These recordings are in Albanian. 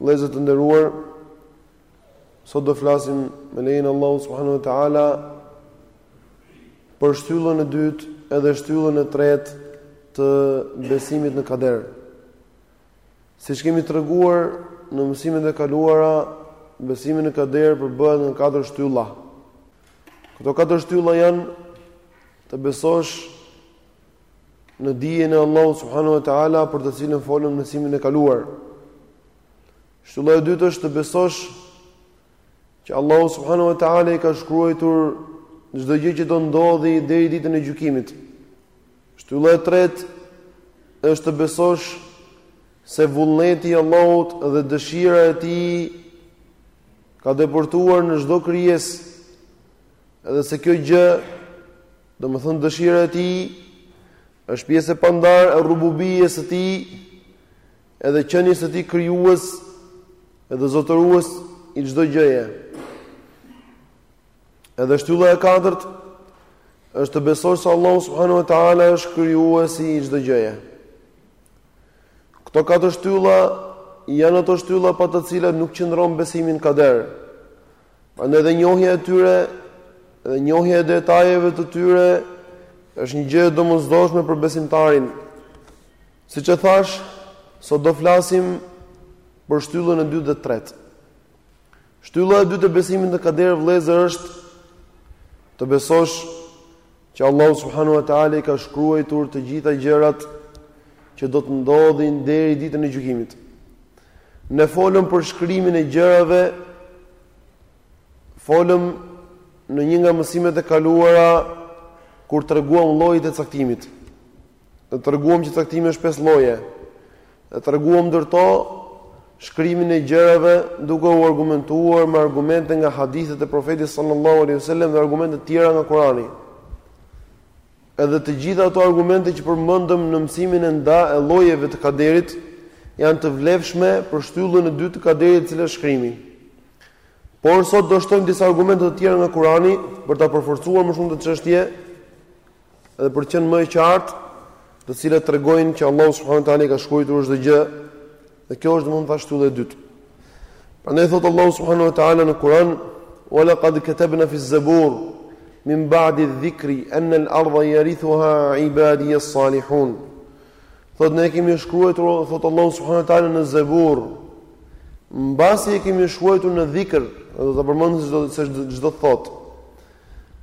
Vëllezër të nderuar, sot do flasim me lejen e Allahut subhanahu wa taala për shtyllën e dytë edhe shtyllën e tretë të besimit në kader. Siç kemi treguar në mësimet e kaluara, besimi në kader përbëhet nga katër shtylla. Këto katër shtylla janë të besosh në dijen e Allahut subhanahu wa taala për të cilën folëm në mësimin e kaluar. Shtylla e dytë është të besosh që Allahu subhanahu wa taala i ka shkruajtur çdo gjë që do ndodhi deri ditën e gjykimit. Shtylla e tretë është të besosh se vullneti i Allahut dhe dëshira e tij ka depërtuar në çdo krijesë Edhe se kjo gjë, domethënë dëshira e tij është pjesë e pandarë e rububijes së tij, edhe qenies së tij krijues, edhe zotërues i çdo gjëje. Edhe shtylla e katërt është të besosh se Allahu subhanahu wa taala është krijuesi i çdo gjëje. Këto katër shtylla janë ato shtylla pa të cilat nuk qëndron besimi në kader. Prandaj edhe njohja e tyre dhe njohja e detajeve të tyre është një gjë e domosdoshme për besimtarin. Siç e thashë, sot do flasim për shtyllën e dytë dhe tretë. Shtylla e dytë e besimit në kader vëllezër është të besosh Që Allahu subhanahu wa taala i ka shkruajtur të gjitha gjërat që do të ndodhin deri ditën e gjykimit. Ne folëm për shkrimin e gjërave folëm në një nga mësimet e kaluara kur treguam llojet e caktimit. Dhe treguam që caktimi është pesë lloje. Dhe treguam ndër to shkrimin e gjërave duke u argumentuar me argumente nga hadithet e profetit sallallahu alaihi wasallam dhe argumente të tjera nga Kurani. Edhe të gjitha ato argumente që përmendëm në mësimin e nda e llojeve të kaderit janë të vlefshme për shtyllën e dytë të kaderit, e cila është shkrimi. Por sot do shtojmë disa argumente të tjera nga Kurani për ta përforcuar më shumë këtë çështje Dhe për të qenë më e qartë, të cilat tregojnë që Allahu subhanahu wa taala i ka shkruajtur çdo gjë, dhe kjo është domethënë shtylla e dytë. Prandaj thotë Allahu subhanahu wa taala në Kur'an, "Wa laqad katabna fi az-zabur min ba'di adh-dhikri an al-ardha yarithuha 'ibadi as-salihun." Thotë ne e kemi shkruajtur, thotë Allahu subhanahu wa taala në Zebur, mbasi e kemi shkruajtur në dhikr, do ta përmend se ç'do të thotë.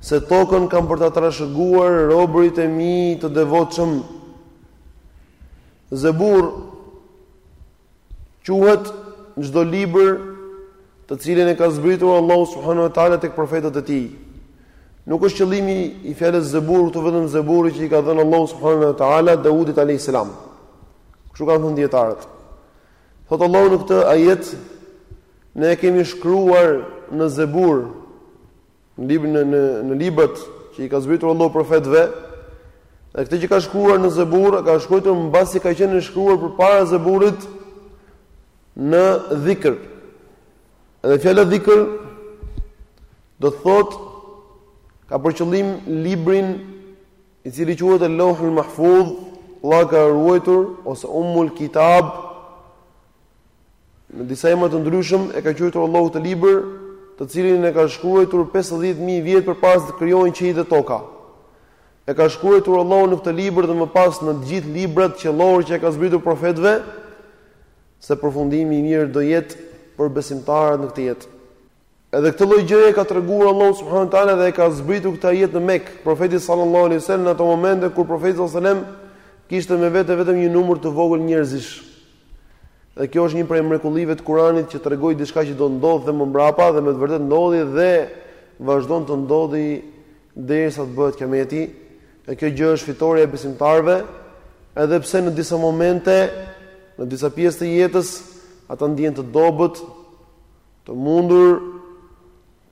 Se tokën kanë për ta trashëguar robërit e mi të devotshëm. Zebur quhet çdo libër të cilin e ka zbritur Allahu subhanahu wa taala tek profetët e tij. Nuk është qëllimi i fjalës Zebur këtu vetëm Zeburi që i ka dhënë Allahu subhanahu wa taala Daudit alayhis salam. Kështu kanë thënë dijetarët. Thotë Allahu në këtë ajet ne e kemi shkruar në Zebur në librin në në, në librat që i ka zbritur Allahu profetëve, dhe këtë që ka shkruar në Zebur, ka shkruar mbasi ka qenë shkruar përpara Zeburit në dhikr. Edhe fjala dhikr do të thotë ka për qëllim librin i cili quhet Al-Lauhul Mahfudh, pllaka e ruajtur ose Ummul Kitab, Me disa emra të ndryshëm e ka quajtur Allahu këtë libër, të cilin e ka shkruajtur pesëdhjetë mijë vjet përpara se të krijohen qiejt dhe toka. E ka shkruajtur Allahu në këtë libër dhe më pas në të gjithë librat qiellorë që e ka zbritur profetëve se përfundimi i mirë do jetë për besimtarët në këtë jetë. Edhe këtë lloj gjëje e ka treguar Allahu subhanahu wa taala dhe e ka zbritur këtë ajet në Mekë, profetit sallallahu alaihi wasallam në ato momente kur profeti sallallahu alaihi wasallam kishte me vete vetëm një numër të vogël njerëzish. Dhe kjo është një prej mrekullive të Kuranit që tregoi diçka që do të ndodhë dhe më mbrapa dhe me të vërtetë ndodhi dhe vazhdon të ndodhi derisa të bëhet kiameti. Dhe kjo gjë është fitorja e besimtarëve, edhe pse në disa momente, në disa pjesë të jetës, ata ndihen të dobët, Të mundur,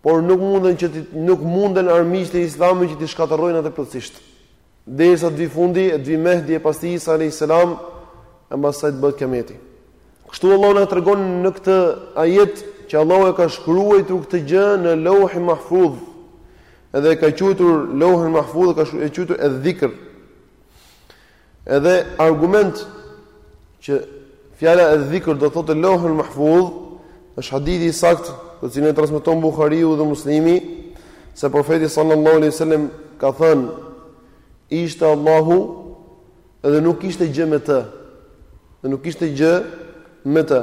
por nuk munden që ti, nuk munden armiqtë e Islamit që t'i shkatërrojnë atë plotësisht. Derisa të vi fundi, të vi Mehdi e pas tij Isa alayhis salam, e mbas saj të bëhet kiameti. Kështu Allahu na tregon në këtë ajet që Allahu e ka shkruajtur këtë gjë në Lauhi Mahfudh. Edhe e ka quajtur Lauhi Mahfudh, e ka quajtur edh-dhikr. Edhe argument që fjala edh-dhikr do thotë Lauhul Mahfudh, është hadithi i saktë, të cilin e transmeton Buhariu dhe Muslimi, se profeti sallallahu alaihi wasallam ka thënë ishte Allahu dhe nuk ishte gjë me të. Dhe nuk ishte gjë me të.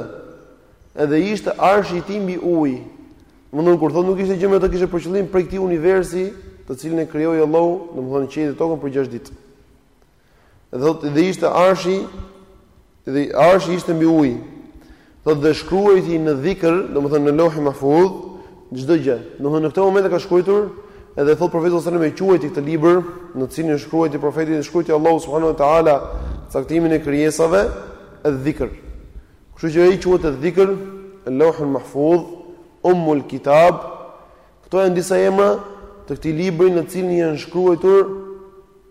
Edhe ishte arshi i tij mbi ujë. Domethënë kur thotë nuk ishte gjë me të, kishte për qëllim prej këtij universi, të cilin e krijoi Allahu, domethënë qiejt e tokën për 6 ditë. Dhe thotë dhe ishte arshi dhe arshi ishte mbi ujë. Thotë dhe shkruajti në dhikr, domethënë në Lohi Mahfuz, çdo gjë. Domethënë në këtë moment e ka shkruar edhe thotë profeti sallallahu alajhi wasallam e quajti këtë libër, në të cilin e shkruajti profeti dhe shkruajti Allahu subhanahu wa taala caktimin e krijesave, dhikr. Kështu që ai quhet dhikr Lohi Mahfuz, Ummul Kitab. Këto janë disa emra të këtij libri në të cilin janë shkruar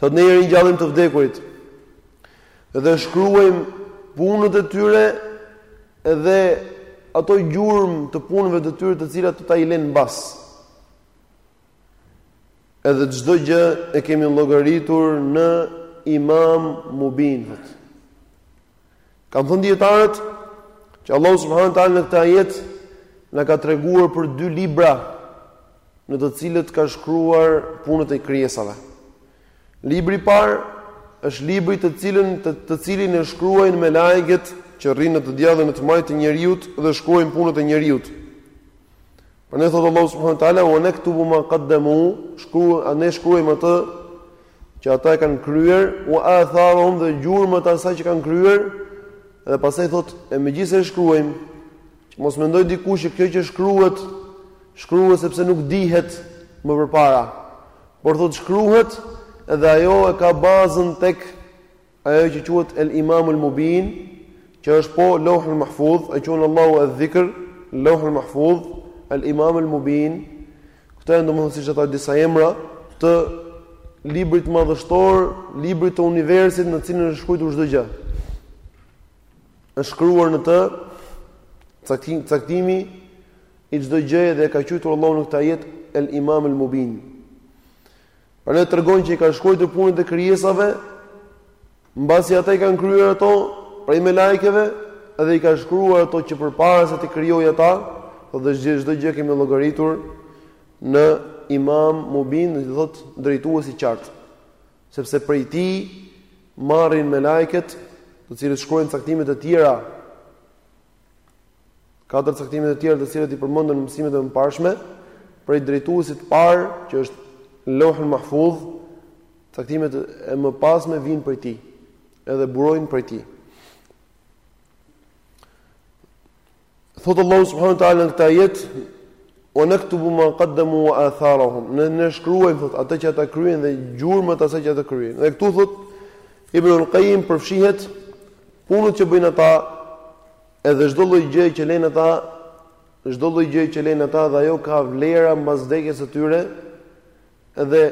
Thotë ne i ringjallim të vdekurit dhe shkruajmë punët e tyre dhe ato gjurmë të punëve të tyre të cilat ata i lenë mbas. Edhe çdo gjë e kemi llogaritur në Imam Mubin. Thot. Kanë thënë dijetarët që Allahu subhanahu wa taala në këtë ajet na ka treguar për dy libra në të cilët ka shkruar punët e krijesave. Libri i parë është libri të cilin të, të cilin e shkruajnë melaiket që rrinë në të djathtë dhe në të majtë të njeriut dhe shkruajnë punët e njeriut. Pra ne thotë Allahu subhanahu wa taala wa naktubu ma qaddamu, shkruaj ne shkruajmë atë që ata e kanë kryer, wa atharahum dhe gjurmët e asaj që kanë kryer, dhe pastaj thotë e megjithëse e shkruajmë, mos mendojë dikush që kjo që shkruhet shkruhet sepse nuk dihet më përpara. Por thotë shkruhet edhe ajo e ka bazën tek Ajo që quhet El Imam El Mubin, që është po Lauh El Mahfudh, e quan Allahu El Dhikr, Lauh El Mahfudh, El Imam El Mubin. Këto janë domethënë siç thashë disa emra të librit madhështor, librit të universit në cilin është shkruar çdo gjë. Është shkruar në të caktim, caktimi i çdo gjëje dhe e ka quajtur Allahu në këtë ajet El Imam El Mubin. Pra na tregon që i ka shkruajtur punët e krijesave, mbasi ata i kanë kryer ato prej melaikeve dhe i ka shkruar ato që përpara se t'i krijojë ata, dhe çdo çdo gjë kemi llogaritur në Imam Mubin, do të thotë drejtues i qartë. Sepse prej tij marrin melaiket, të cilët shkruajnë caktimet e tjera Katër caktimet e tjera të cilat i përmendëm në mësimet e mëparshme, prej drejtuesit të parë që është Lohul Mahfuz, caktimet e mëpasme vijnë prej tij, edhe burojnë prej tij. Thotë Allahu subhanahu wa taala në këtë ajet Wa naktubu ma qaddamu wa atharahum, ne shkruajmë thotë atë që ata kryejnë dhe gjurmët e asaj që ata kryejnë. Dhe këtu thotë Ibn al-Qayyim përfshihet punët që bëjnë ata edhe çdo lloj gjëje që lejnë ata çdo lloj gjëje që lejnë ata dhe ajo ka vlerë mbas vdekjes së tyre edhe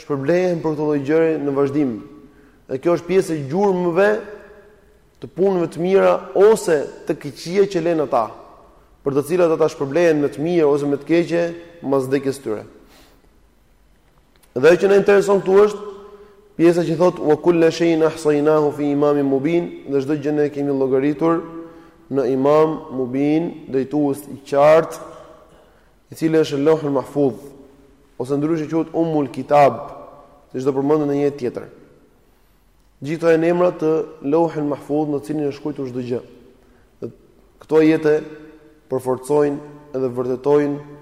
shpërblehen për këto lloj gjëje në vazhdim. Dhe kjo është pjesë e gjurmëve të punëve të mira ose të këqija që lenë ata, për të cilat ata shpërblehen me të mirë ose me të keqe mbas vdekjes së tyre. Dhe ajo që na intereson këtu është pjesa që thotë wa kullu shay'in ahsaynahu fi imamin mubin, dhe çdo gjë ne kemi llogaritur në imam mubin, drejtues i qartë, i cili është Lohul Mahfuz ose ndryshe quhet Ummul Kitab, siç do përmendet në një ajet tjetër. Gjithë këto janë emra të Lauhul Mahfuz në të cilin është shkruar çdo gjë. Këto ajete përforcojnë dhe vërtetojnë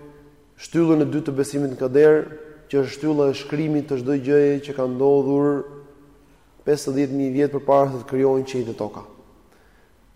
shtyllën e dytë të besimit në kader, që është shtylla e shkrimit të çdo gjëje që ka ndodhur 50000 vjet përpara se të krijohen qiejt e toka.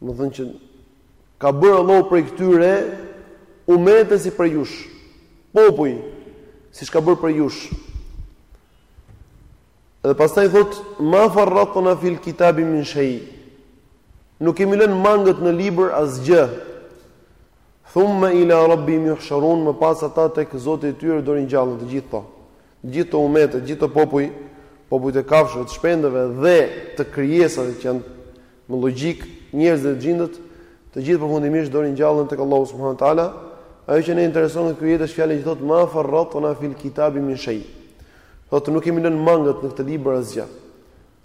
Domethënë që ka bërë Allahu prej këtyre umete si prej jush, popuj, siç ka bërë prej jush. Dhe pastaj thot, ma farratna fil kitabi min shëj, nuk kemi lënë mangët në libër asgjë, thumme ila rabbihim juhsharun, më pas ata tek Zoti i tyre do ringjallen të gjithë këto, gjithë këto umete, gjithë këto popuj, popujt e kafshëve, të shpendëve dhe të krijesave që janë me logjikë, njerëzit dhe xhindët, të gjithë përfundimisht do ringjallen tek Allahu subhanahu wa taala. Ajo që na intereson nga ky ajet është fjala që thotë ma farratna fil kitabi min shay. Thotë nuk kemi lënë mangët në këtë libër asgjë.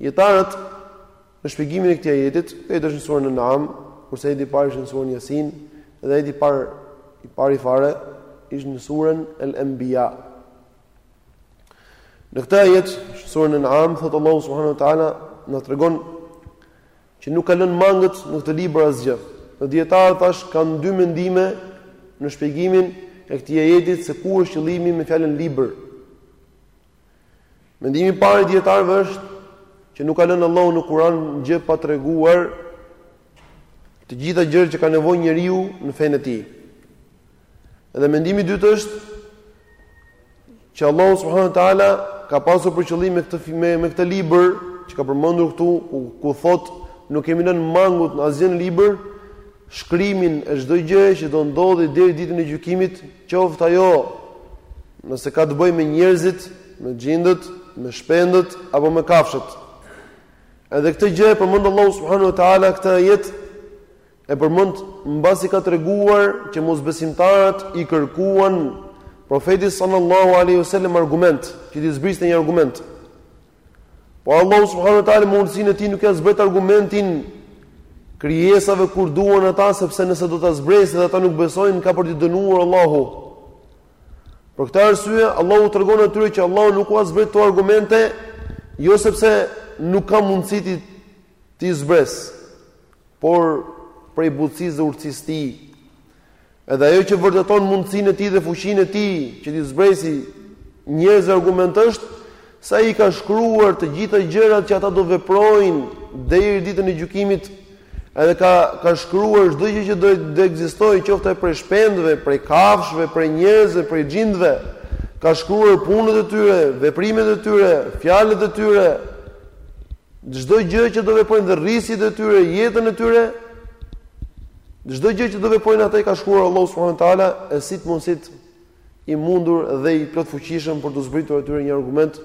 Dijetarët në shpjegimin e këtij ajetit, ajeti është në surën Al-An'am, kurse ajeti i parë ishte në surën Yasin dhe ajeti i parë i pari fare ishte në surën El-Anbiya. Në këtë ajet, në surën Al-An'am, thot Allahu subhanahu wa taala, na tregon që nuk ka lënë mangët në këtë libër asgjë. Dijetarët tash kanë dy mendime në shpjegimin e këtij ajetit se ku është qëllimi me fjalën libër. Mendimi i parë i dijetarëve është që nuk ka lënë Allahu në Kur'an gjë pa treguar të gjitha gjërat që ka nevojë njeriu në fenë e tij. Dhe mendimi i dytë është që Allahu subhanahu wa taala ka pasur për qëllim me këtë me, me këtë libër që ka përmendur këtu ku, ku thot nuk kemi lënë mangut asgjë në libër shkrimin e çdo gjëje që do ndodhi deri ditën e gjykimit, qoftë ajo nëse ka të bëjë me njerëzit, me xhindët, me shpendët apo me kafshët. Edhe këtë gjë e përmend Allahu subhanahu wa taala në këtë ajet E përmend mbasi ka treguar që mosbesimtarët i kërkuan Profetit sallallahu alaihi wasallam argument, që t'i zbriste një argument. Por Allahu subhanahu wa taala me urtësinë e tij nuk ia zbret argumentin krijesave kur duan ata sepse nëse do ta zbresë dhe ata nuk besojnë ka për t'i dënuar Allahu. Për këtë arsye Allahu tregon atyre që Allahu nuk ua zbret këto argumente jo sepse nuk ka mundësi t'i t'i zbresë, por prej butësisë dhe urtësisë së tij, edhe ajo që vërteton mundësinë e tij dhe fuqinë e tij që t'i zbresi njerëzve argument është se ai i ka shkruar të gjitha gjërat që ata do veprojnë deri në ditën e gjykimit, edhe ka ka shkruar çdo gjë që do të ekzistojë, qoftë prej shpendëve, prej kafshëve, prej njerëzve, prej xhindëve, ka shkruar punët e tyre, veprimet e tyre, fjalët e tyre. Çdo gjë që do veprojnë dhe rizqet e tyre, jetën e tyre, çdo gjë që do veprojnë ata i ka shkruar Allahu subhanahu wa taala, e si të mos jetë i mundur dhe i plotfuqishëm për t'u zbritur atyre një argument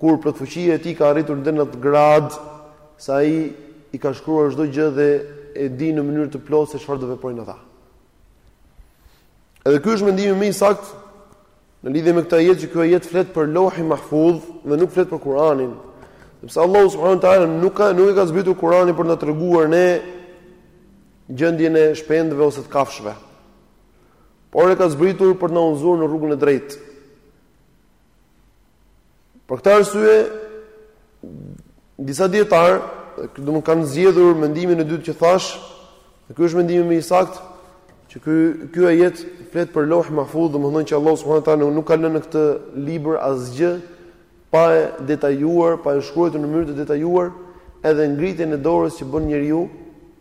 kur plotfuqia e tij ka arritur deri në atë gradë sa ai i ka shkruar çdo gjë dhe e di në mënyrë të plotë se çfarë do veprojnë ata. Edhe ky është mendimi më i saktë Në lidhje me këtë ajet që ky ajet flet për Leuhi Mahfudh dhe nuk flet për Kur'anin. Sepse Allahu subhanahu wa taala nuk ka nuk e ka zbritur Kur'anin për na treguar ne gjendjen e shpendëve ose të kafshëve. Por e ka zbritur për të na udhëzuar në rrugën e drejtë. Për këtë arsye disa dijetarë, domthonë kanë zgjedhur mendimin e dytë që thashë, dhe ky është mendimi më i saktë, që ky ky ajet flet për Leuhi Mahfudh, domthonë që Allahu subhanahu wa taala nuk ka lënë në këtë libër asgjë pa e detajuar, pa e shkruajtur në mënyrë të detajuar, edhe ngritjen e dorës që bën njeriu,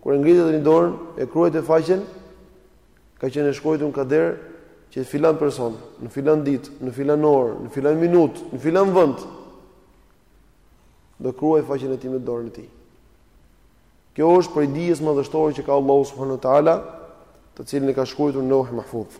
kur e ngre tjetri dorën, e kruan faqen, Ka qenë e shkruajtur në kader që filan person, në filan ditë, në filan orë, në filan minutë, në filan vend do kruaj faqen e tij me dorën e tij. Kjo është prej dijes madhështore që ka Allahu subhanahu wa taala, të cilën e ka shkruajtur në Leuhi Mahfudh.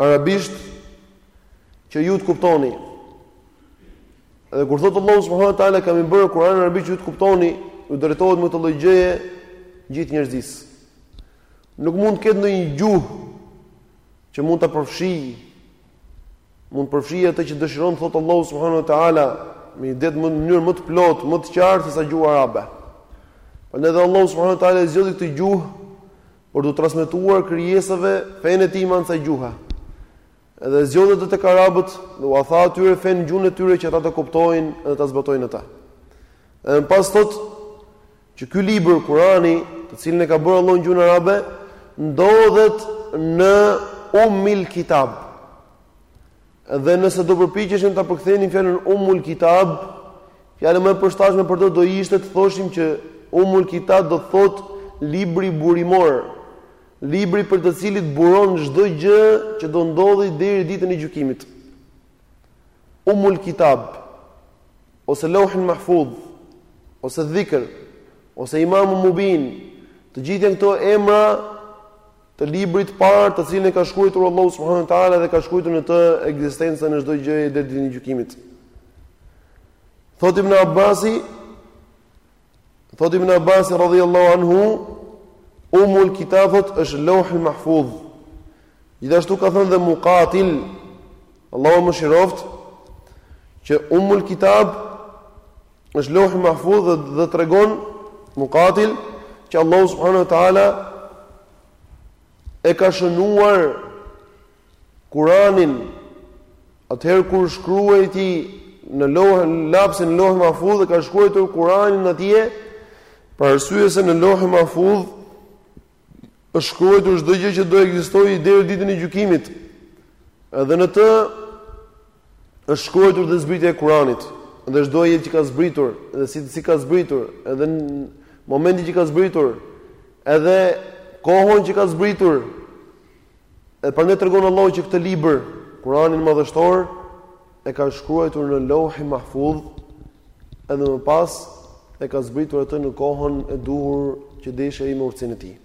Arabisht që ju të kuptoni. Edhe kur thotë Allahu subhanahu wa taala kemi bërë Kur'anin arabisht që ju të kuptoni, u drejtohet me këtë lloj gjëje gjithë njerëzisë. Nuk mund të ketë ndonjë gjuhë që mund ta përfshijë mund të përfshijë atë që dëshiron të thotë Allahu subhanahu wa taala me e dënë më në mënyrë më të plotë, më të qartë se sa gjuha arabe. Prandaj dhe Allahu subhanahu wa taala zgjodhi këtë gjuhë Për t'u transmetuar krijesave fenë e tij me anë të kësaj gjuhe. Edhe zgjodhi atë tek arabët dhe ua tha atyre fenë në gjuhën e tyre që ata ta kuptojnë dhe ta zbatojnë ata. Edhe më pas thotë që ky libër Kurani, të cilin e ka bërë Allahu në gjuhën arabe, ndodhet në Ummil Kitab. Dhe nëse do përpiqeshim ta përkthenim fjalën Ummul Kitab, fjala më e përshtatshme për të do ishte të thoshim që Ummul Kitab do të thotë libri burimor, libri prej të cilit buron çdo gjë që do ndodhë deri ditën e gjykimit. Ummul Kitab ose Lauhul Mahfudh ose Dhikr ose Imam Mubin, të gjitha këto emra të librit të parë të cilin e ka shkruajtur Allahu subhanahu wa taala dhe ka shkruajtur në të ekzistencën e çdo gjëje deri ditën e gjykimit. Thotë Ibn Abbasi Thotë Ibn Abbasi radhiyallahu anhu Umul kitab thotë është lohi mahfudh Gjithashtu ka thënë dhe Mukatil Allahu e mëshiroftë Që umul kitab Është lohi mahfudh dhe, dhe tregon Muqatil që Allahu subhanahu wa taala e ka shënuar Kur'anin atëherë kur shkruajti në loh lapsi në lohi mahfudh e ka shkruajtur Kur'anin atje për arsye se në lohi mahfudh Është shkruajtur çdo gjë që do ekzistojë deri në ditën e gjykimit. Edhe në të është shkruajtur dhe zbritja e Kuranit dhe çdo ajet që ka zbritur dhe si si ka zbritur edhe në momentin që ka zbritur edhe kohën që ka zbritur E prandaj tregon Allahu që këtë libër, Kur'anin madhështor, e ka shkruajtur në Lauhi Mahfudh, edhe më pas e ka zbritur atë në kohën e duhur që deshi ai me urtësinë e tij.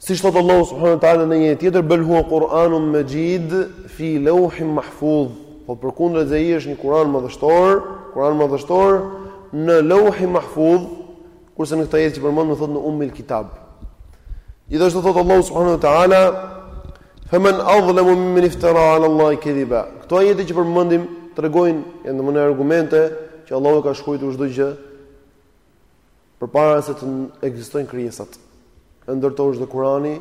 Siç thotë Allahu subhanahu wa taala në ajet tjetër bel huwa Kur'anun Mexhid fi Lauhin Mahfudh, po përkundrazi ai është një Kur'an madhështor, Kur'an madhështor në Lauhi Mahfudh, Kurse në këtë ajet që përmendëm thot në Ummul Kitab. Gjithashtu thot Allahu subhanahu wa taala Femen adhlemu mimen iftera alallahi kedhiba. Këto ajete që përmendëm tregojnë, janë argumente, që Allahu e ka shkruajtur çdo gjë, përpara se të ekzistojnë krijesat. E ndër to është dhe Kurani,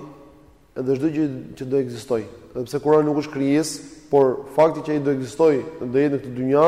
edhe çdo gjë që do ekzistojë. Edhe pse Kurani nuk është krijesë, por fakti që ai do ekzistojë do jetë në këtë dynja,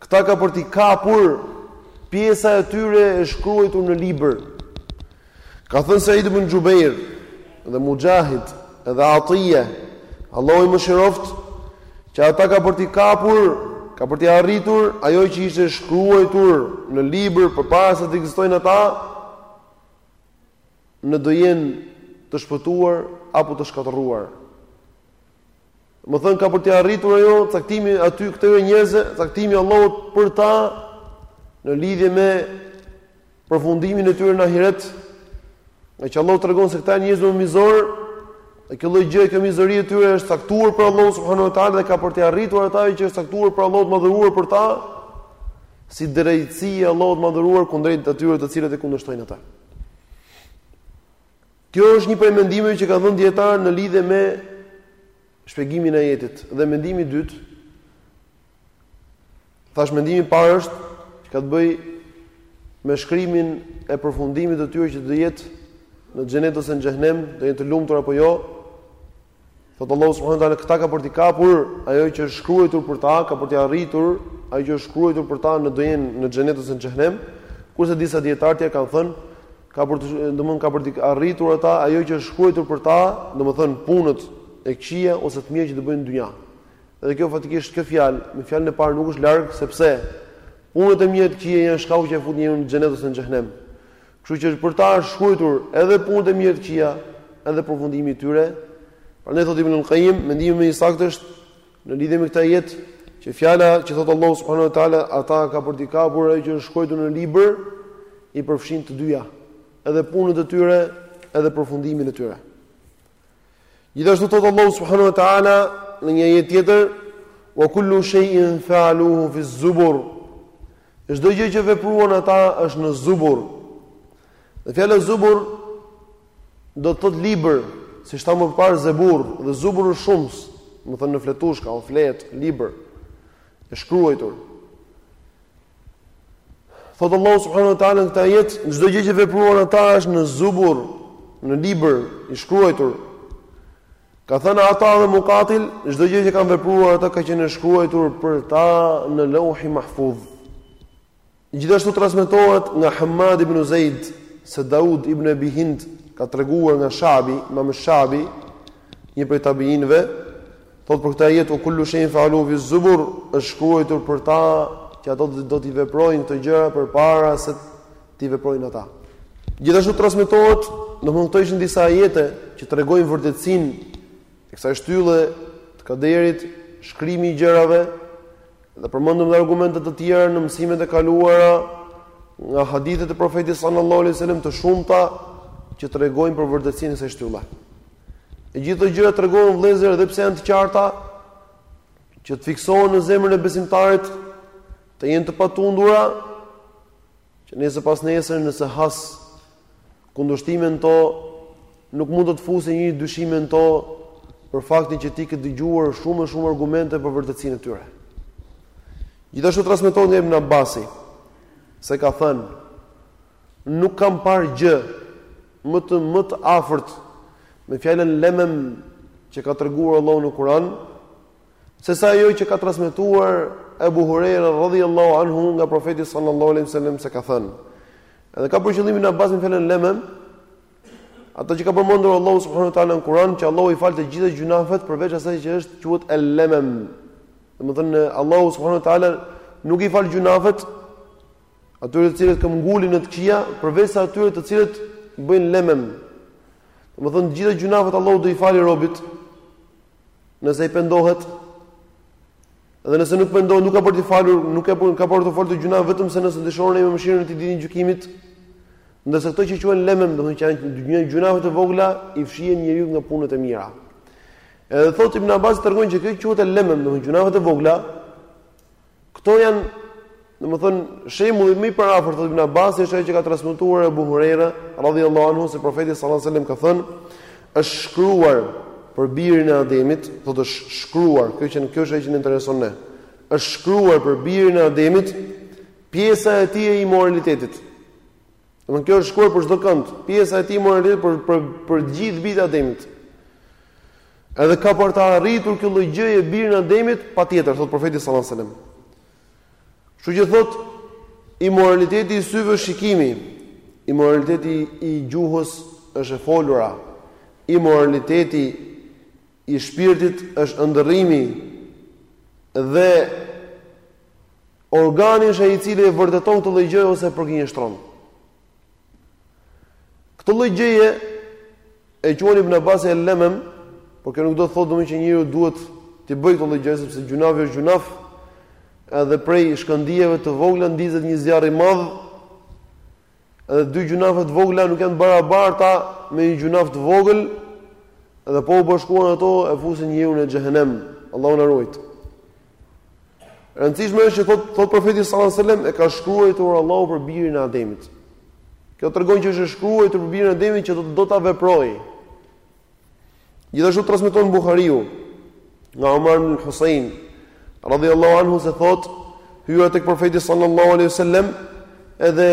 Këta ka për t'i kapur pjesa e tyre e shkruajtur në libër. Ka thënë Said ibn Jubair dhe Mujahid dhe Atiyya, Allahu i mëshiroftë, që ata ka për t'i kapur, ka për t'i arritur ajo që ishte shkruajtur në libër përpara se të ekzistojnë ata, në do jenë të shpëtuar apo të shkatërruar. Domethënë ka për t'i arritur ajo caktimi aty këtyre njerëzve, caktimi i Allahut për ta në lidhje me përfundimin e tyre në ahiret. Ngaqë Allahu tregon se këta njerëz janë mizorë, dhe kjo lloj gjëje, kjo mizori e tyre është caktuar prej Allahut subhanahu wa taala dhe ka për t'i arritur ata që është caktuar prej Allahut të madhëruar për ta si drejtësi e Allahut të madhëruar kundrejt atyre të cilët e kundërshtojnë atë. Kjo është një prej mendimeve që kanë dhënë dijetarët në lidhje me shpjegimin e ajetit. Dhe mendimi i dytë, thashë mendimi i parë është që ka të bëjë me shkrimin e përfundimit të tyre që do jetë në xhenet ose në xhehenem, do jenë të lumtur apo jo. Thotë Allahu subhanahu wa taala këta ka për t'i kapur ajo që është shkruajtur për ta, ka për t'i arritur ajo që është shkruajtur për ta në do jenë në xhenet ose në xhehenem, kurse disa dijetarë të tjerë kanë thënë ka për të domethënë ka për t'i arritur ata ajo që është shkruajtur për ta, domethënë punët e këqija ose të mira që do bëjnë në dynja. Dhe kjo faktikisht kjo fjalë, me fjalën e parë nuk është larg sepse punët e mira të këqija janë shkaku që e fut njeriun në xhenet ose në xhehenem. Kështu që për ta është shkruajtur edhe punët e mira të këqija, edhe përfundimi i tyre. Prandaj thotë Ibn al-Qayyim, mendimi më i saktë është në lidhje me këtë ajet që fjala që thotë Allahu subhanahu wa taala ata ka për t'i kapur ajo që është shkruajtur në libër i përfshin të dyja, edhe punët e tyre, edhe përfundimin e tyre. Gjithashtu thotë Allahu subhanahu wa taala në një ajet tjetër, "Wa kullu shay'in fa'aluhu fi zubur." Çdo gjë që vepruan ata është në zubur. Dhe fjala zubur do të thotë libër, siç thamë më parë zebur dhe zubur është shumës, domethënë në fletushka, o fletë, libër e shkruajtur. Thotë Allahu subhanahu wa taala në këtë ajet, çdo gjë që vepruan ata është në zubur, në libër i shkruajtur. Ka thënë Ata dhe Muqatil, çdo gjë që kanë vepruar ata ka qenë e shkruajtur për ta në Lauhi Mahfudh. Gjithashtu transmetohet nga Hamad ibn Zaid se Daud ibn Abi Hind ka treguar nga Shabi, Imam Shabi, një prej tabiinëve, Thotë për këtë ajet ue kullu shejin fealuhu fi zubur, është shkruajtur për ta që ato do t'i veprojnë këto gjëra përpara se t'i veprojnë ata. Gjithashtu transmetohet, domethënë këto ishin disa ajete që tregojnë vërtetësinë e kësaj shtylle të kaderit, shkrimi i gjërave, Dhe përmendëm dhe argumente të tjera në mësimet e kaluara nga hadithet e Profetit sallallahu alaihi wasallam të shumta që tregojnë për vërtetësinë e kësaj shtylle. E gjithë këto gjëra tregohen vëllezër edhe pse janë të qarta që të fiksohen në zemrën e besimtarit të jenë të patundura që nëse pasnesër nëse has Kundërshtime në to nuk mund të të fusë një dyshime në to për faktin që ti ke dëgjuar shumë e shumë argumente për vërtetësinë e tyre. Gjithashtu transmetohet nga Ibn Abbasi se ka thënë nuk kam parë gjë më të më të afërt me fjalën lemem që ka treguar Allahu në Kur'an Sesa ajo që ka transmetuar Ebu Hurajra radhiyallahu anhu nga profeti sallallahu alaihi wasallam se ka thënë. Edhe ka për qëllim Ibn Abbasi fjalën lemem, ato që ka përmendur Allahu subhanahu wa taala në Kur'an, që Allahu i fal të gjitha gjunafet përveç asaj që është quhet el-lemem. Domethënë Allahu subhanahu wa taala nuk i fal gjunafet atyre të cilët këmbëngulin në të këqija, përveçse atyre të cilët bëjnë lemem. Domethënë të gjitha gjunafet Allahu do i falë robit, Nëse i pendohet dhe nëse nuk pendohet nuk ka për t'i falur, nuk ka për ka për t'u falur gjunafet vetëm se nëse dëshiron ai me mëshirën e tij ditën e gjykimit. Ndërsa këto që quhen lemem, domethënë që janë gjunafet e vogla, i fshihen njeriut nga punët e mira. Edhe thotë Ibn Abbas tregon që kjo quhet el-lemem, domethënë gjunafet e vogla. Këto janë, domethënë, shembulli më i përafërt thotë Ibn Abbasi është ai që ka transmetuar Ebu Hurejra radhiyallahu anhu se profeti sallallahu alajhi wasallam ka thënë, është shkruar për birin e Ademit, thotë është shkruar, kjo që kjo është ajo që na intereson ne. Është shkruar për birin e Ademit pjesa e tij e imoralitetit. Domethënë kjo është shkruar për çdo kënd, pjesa e tij e imoralitetit për për për gjithë bijtë e Ademit. Edhe ka për ta arritur kjo lloj gjëje birin e Ademit, patjetër, thotë profeti sallallahu alajhi wasallam. Kështu që thotë imoraliteti i syve është shikimi, imoraliteti i gjuhës është e folura, imoraliteti i shpirtit është ëndërrimi dhe organi është ai i cili e vërteton këtë lloj gjëje ose e përgënjeshtron. Këtë lloj gjëje e quan Ibn Abbasi el-lemem, por kjo nuk do të thotë domethënë që njeriu duhet ta bëjë këtë lloj gjëje sepse gjunafi është gjunaf. Edhe prej shkëndijeve të vogla ndizet një zjarr i madh. Edhe dy gjunafe të vogla nuk janë barabarta me një gjunaf të vogël. Edhe po u bashkuan ato e fusin njeriu në xhehenem. Allahu na ruajt. E rëndësishme është që thot thot profeti sallallahu alajhi wasallam e ka shkruajtur Allahu për birin e Ademit. Kjo tregon që është e shkruajtur për birin e Ademit që do do ta veprojë. Gjithashtu transmeton Buhariu nga Imran ibn Husain radhiyallahu anhu se thot hyra tek profeti sallallahu alajhi wasallam edhe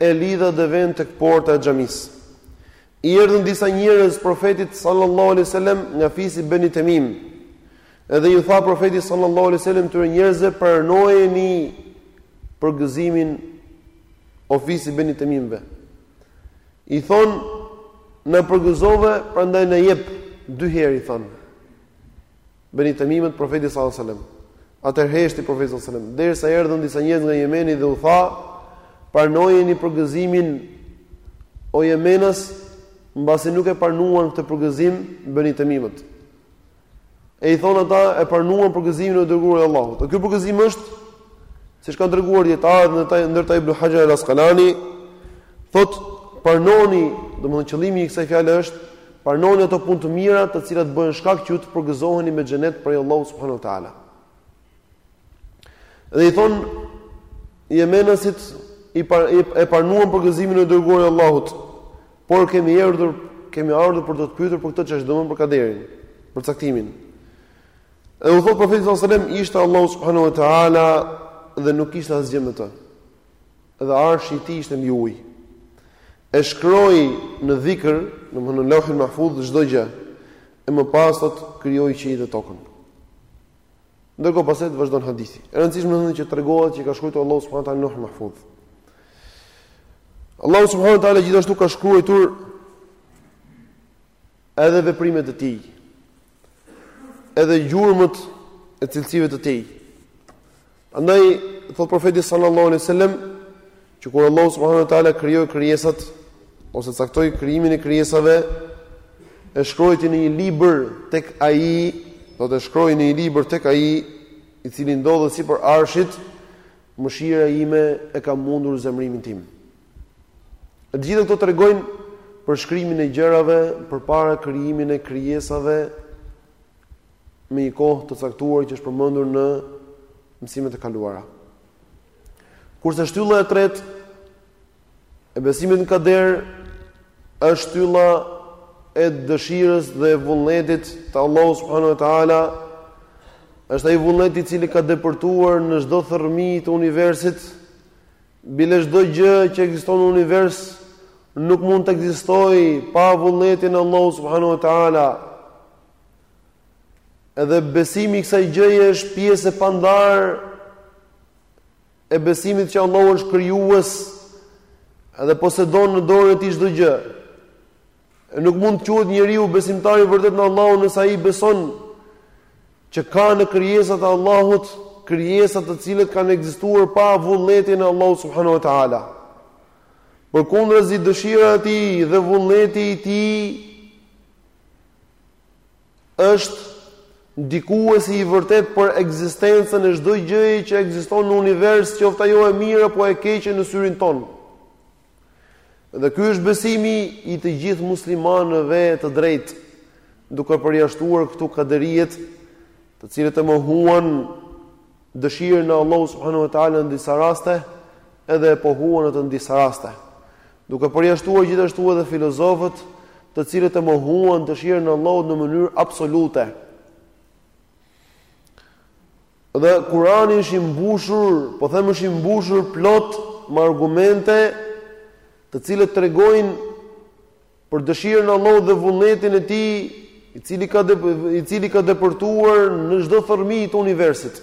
e lidha devenë tek porta e xhamisë. I erdhën disa njerëz Profetit sallallahu alejhi dhe selam nga fisi Beni Temim, dhe ju tha Profeti sallallahu alejhi dhe selam këtyre njerëzve pranojeni përgëzimin o fisi Beni Temimve. I thon na përgëzove, prandaj na jep dy herë i thon. Beni Temimët Profetit sallallahu alaihi wasallam. Atëherë heshti Profeti sallallahu alaihi wasallam, derisa erdhën disa njerëz nga Jemeni dhe u tha: "Pranojeni përgëzimin o Jemenas, mbasi nuk e pranuan këtë përgëzim Beni Temimët." E i thonë ata, e pranuam përgëzimin o i dërguar i Allahut. Dhe ky përgëzim është siç kanë treguar dietarët në ta ndër ta Ibn Hajar al-Asqalani, Thotë, Pranoni, domethënë qëllimi i kësaj fjale është, pranoni ato punë të mira, të cilat bëhen shkak që ju të përgëzoheni me xhenet prej Allahut subhanahu wa taala. Dhe i thon jemenasit i par, i, e pranuam përgëzimin o i dërguar i Allahut, por kemi erdhur, kemi ardhur për të të pyetur për këtë çështje, domethënë për kaderin, për caktimin. Dhe u thot profeti sallallahu alajhi wasallam ishte Allahu subhanahu wa taala dhe nuk ishte asgjë me të. dhe arshi i tij ishte mbi ujë. E shkroi në dhikr, domthonë në Lauhul Mahfuz çdo gjë. E më pas thot krijoi qiellin dhe tokën. Ndërkohë pastaj vazhdon hadithi. E rëndësishme është që tregohet që ka shkruajtur Allahu subhanahu wa taala në Lauhul Mahfuz. Allahu subhanahu wa taala gjithashtu ka shkruajtur edhe veprimet e tij. edhe gjurmët e cilësive të tij. Andaj thot profeti sallallahu alejhi dhe sellem që kur Allahu subhanahu wa taala krijoi krijesat ose caktoi krijimin e krijesave e shkruajti në një libër tek ai, thotë e shkroi në një libër tek ai i cili ndodhet sipër arshit, mëshira ime e ka mundur zemrimin tim. Të gjitha këto tregojnë për shkrimin e gjërave përpara krijimin e krijesave me një kohë të caktuar që është përmendur në mësimet e kaluara. Kurse shtylla e tretë e besimit në kader është shtylla e dëshirës dhe e vullnetit të Allahu subhanahu wa taala është ai vullnet i cili ka depërtuar në çdo thërrmi të universit Bile çdo gjë që ekziston në univers nuk mund të ekzistojë pa vullnetin e Allahut subhanahu wa taala. Edhe besimi i kësaj gjëje është pjesë e pandarë e besimit që Allahu është krijues edhe posedon në dorën e tij çdo gjë. Nuk mund të quhet njeriu besimtar i vërtetë në Allahun nëse ai beson që ka në krijesat e Allahut krijesa të cilat kanë ekzistuar pa vullnetin e Allahut subhanahu wa taala. Përkundrazi dëshira e tij dhe vullneti i tij është ndikuesi i vërtetë për ekzistencën e çdo gjëje që ekziston në univers, qoftë ajo e mirë apo e keqe në syrin tonë. Dhe ky është besimi i të gjithë muslimanëve të drejtë, duke përjashtuar këtu kaderiet, të cilët e mohuan dëshirën e Allahut subhanahu wa taala në disa raste, edhe e pohuan atë në disa raste. Duke përjashtuar gjithashtu edhe filozofët, të cilët e mohuan dëshirën e Allahut në mënyrë absolute. Dhe Kurani është i mbushur, po them është i mbushur plot me argumente të cilët tregojnë për dëshirën e Allahut dhe vullnetin e tij, i cili ka i cili ka depërtuar në çdo thërrmijë të universit.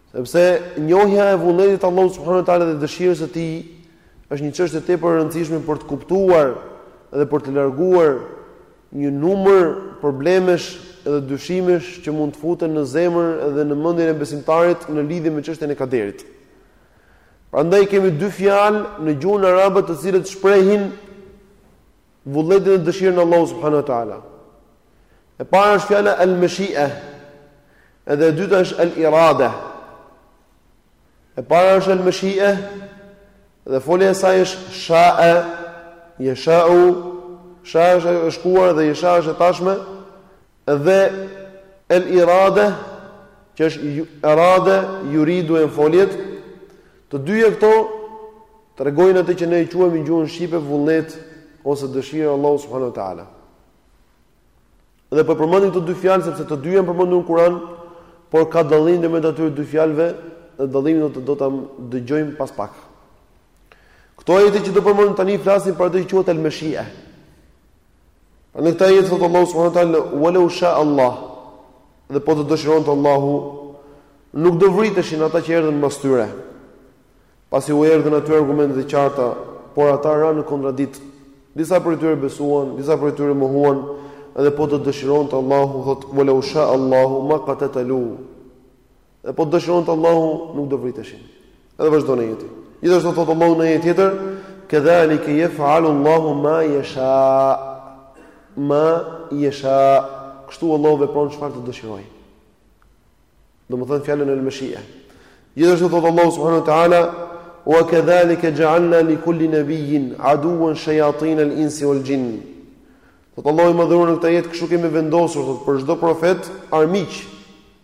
Sepse njohja e vullnetit të Allahut subhanahu wa taala dhe dëshirës së Tij është një çështje tepër e rëndësishme për të kuptuar dhe për të larguar një numër problemesh dhe dyshimesh që mund të futen në zemër dhe në mendjen e besimtarit në lidhje me çështjen e kaderit. Prandaj kemi dy fjalë në gjuhën arabe të cilët shprehin vullnetin dhe dëshirën e Allahut subhanahu wa taala. E para është fjala al mashia Edhe e dyta është al irada E para është al mashia dhe folja e saj është sha'a yasha'u sha'a është e shkuar dhe yasha është e tashme Dhe el irade që është erade yuridu në foljet të dyja këto tregojnë atë që ne e quajmë në gjuhën shqipe vullnet ose dëshira e Allahut subhanahu wa taala Dhe po përmendim këto dy fjalë sepse të dyja janë përmendur në Kur'an, por ka dallim ndërmjet atyre dy fjalëve, dhe dallimin do të do ta dëgjojmë pas pak. Këto ajete që do përmendim tani flasin për atë që quhet al-mashia. Në këtë ajet, thotë Allahu subhanahu wa taala, "Wa lau sha Allah." Dhe po të dëshironte Allahu, nuk do vriteshin ata që erdhën mbas tyre. Pasi u erdhën atyre argumente të qarta, por ata ranë në kontradiktë. Disa prej tyre besuan, disa prej tyre mohuan, dhe po të dëshironte Allahu, thotë, "Wa lau sha Allahu ma qatatalu." Edhe po të dëshironte Allahu, nuk do vriteshin. Edhe vazhdon ajeti. Gjithashtu thot Allahu në një tjetër, "Kedhalika yef'alu Allahu ma yasha." Ma yasha. Kështu Allahu vepron çfarë të dëshirojë. Domethënë fjala al-mashia. Gjithashtu thot Allahu subhanahu wa ta'ala, "Wa kedhalika ja'alna li kulli nabiyyin aduwan shayatin al-insi wal-jinn." Thot Allahu i madhëruar në këtë ajet, kështu kemi vendosur thot për çdo profet armiq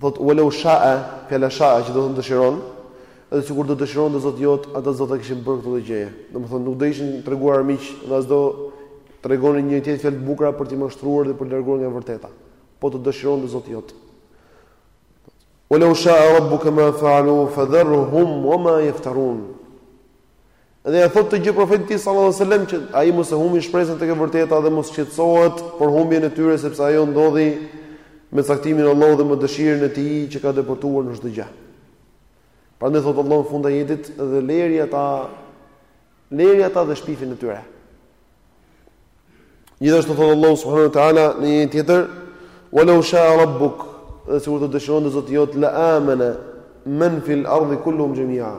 Thotë, Walaw sha'a, fjala sha'a që do të thotë dëshiron, edhe sikur të dëshironte Zoti jot, ata s'do ta kishin bërë këtë gjë. Domethënë nuk do ishin treguar armiq dhe as do tregonin njëri tjetrit fjalë të bukura për t'i mashtruar dhe për të larguar nga e vërteta. Po të dëshironte Zoti jot. Walaw sha'a rabbuka ma fa'alu fadharhum wama yaftarun. Dhe ia thotë këtë gjë profetit të tij sallallahu alajhi wasallam që ai mos e humbë shpresën tek e vërteta dhe mos shqetësohet për humbjen e tyre sepse ajo ndodhi me caktimin e Allahut dhe me dëshirën e Tij që ka depërtuar në çdo gjë. Prandaj thotë Allahu në fund të ajetit dhe leri ata leri ata dhe shpifjen e tyre. Gjithashtu thotë Allahu subhanahu wa taala në një tjetër, "Wa law sha'a rabbuk", dhe sikur të dëshironte Zoti jot, "la amana man fil ardi kulluhum jami'a".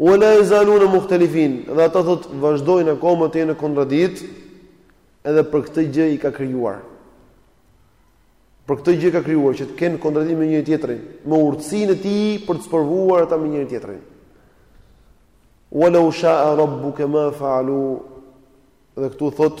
Wa la yazaluna mukhtalifin, dhe ata thot vazhdojnë akoma të jenë në kontradikt, edhe për këtë gjë i ka krijuar. Për këtë gjë i ka krijuar që të kenë kontradikt me njëri tjetrin, me urtësinë e tij për të sprovuar ata me njëri tjetrin. Wa law sha'a rabbuka ma fa'alu. Dhe këtu thot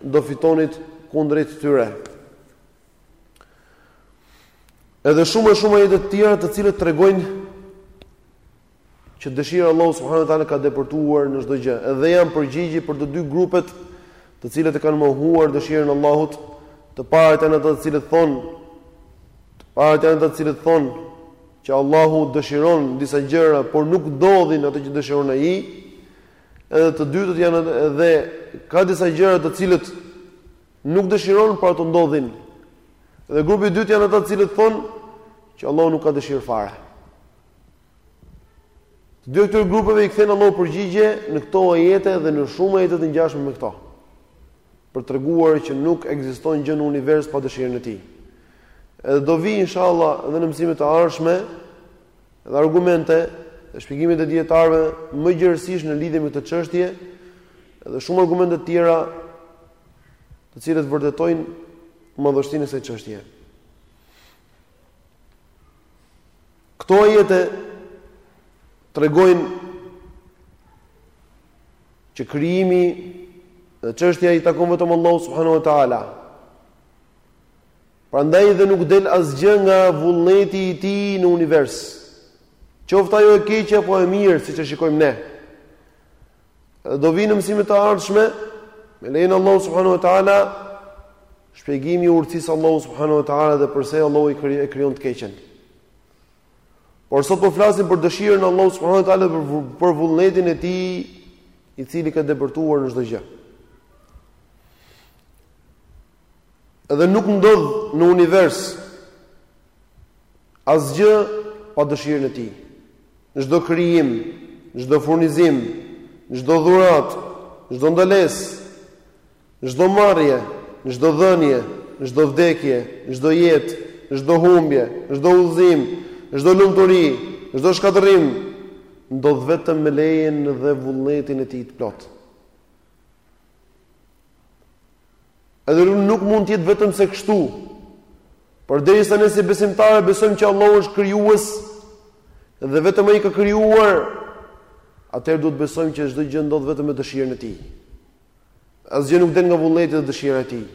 do fitonit kundrejt tyre. Edhe shumë e shumë ajete të tjera të cilat tregojnë që dëshira e Allahut subhanahu wa taala ka depërtuar në çdo gjë. Edhe janë përgjigje për të dy grupet të cilët e kanë mohuar dëshirën e Allahut, të parët janë ato të cilët thonë të parët janë ato të cilët thonë që Allahu dëshiron disa gjëra, por nuk ndodhin ato që dëshiron ai. Edhe të dytët janë dhe ka disa gjëra të cilat nuk dëshiron por ato ndodhin. Dhe grupi i dytë janë ata të cilët thonë që Allahu nuk ka dëshirë fare. Të dy këtyre grupeve i kthen Allahu përgjigje në këto ajete dhe në shumë ajete të ngjashme me këto. Për treguar që nuk ekziston gjë në univers pa dëshirën e Tij. Edhe do vi inshallah edhe në mësime të ardhshme Dhe argumente dhe shpjegimet e dijetarëve më gjerësisht në lidhje me këtë çështje dhe shumë argumente të tjera të cilat vërtetojnë madhështinë e kësaj çështje. Këto ajete tregojnë që krijimi dhe çështja i takon vetëm Allahut subhanahu wa taala. Prandaj dhe nuk del asgjë nga vullneti i Tij në univers, qoftë ajo e keqe apo e mirë, siç e shikojmë ne. Edhe do vinë mësime të ardhshme me lejen e Allahut subhanahu wa taala, shpjegimi i urtësisë së Allahut subhanahu wa taala dhe përse Allahu e krijon të keqen. Por sot po flasim për dëshirën e Allahut subhanahu wa taala për vullnetin e tij, i cili ka depërtuar në çdo gjë. Edhe nuk ndodh në univers asgjë pa dëshirën e tij. Çdo krijim, çdo furnizim, çdo dhuratë, çdo ndalesë, çdo marrje, çdo dhënie, çdo vdekje, çdo jetë, çdo humbje, çdo udhëzim, çdo lumturi, çdo shkatërrim ndodh vetëm me lejen dhe vullnetin e tij të plotë. Edhe nuk mund të jetë vetëm se kështu. Përderisa ne si besimtarë besojmë që Allahu është krijues dhe vetëm ai ka krijuar, atëherë duhet të besojmë që çdo gjë ndodh vetëm me dëshirën e tij. Asgjë nuk del nga vullneti dhe dëshira e tij.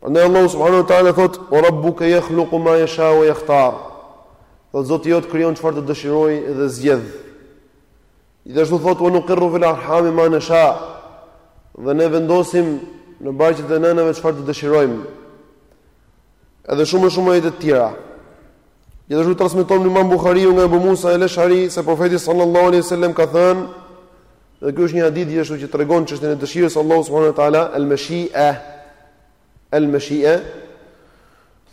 Prandaj Allahu subhanahu wa taala thotë: "Wa Rabbuka yakhluqu ma yasha wa yakhtar." Thotë Zoti jot krijon çfarë të dëshirojë dhe zgjedh. Gjithashtu thotë wa nuqirru fil arhami ma nasha. Dhe ne vendosim në barqet e nënave çfarë të dëshirojmë. Edhe shumë e shumë ajete të tjera. Gjithashtu transmeton Imam Buhariu nga Abu Musa al-Ashari se profeti sallallahu alaihi wasallam ka thënë dhe ky është një hadith gjithashtu që tregon çështjen e dëshirës së Allahut subhanahu wa taala al-mashi'a al-mashi'a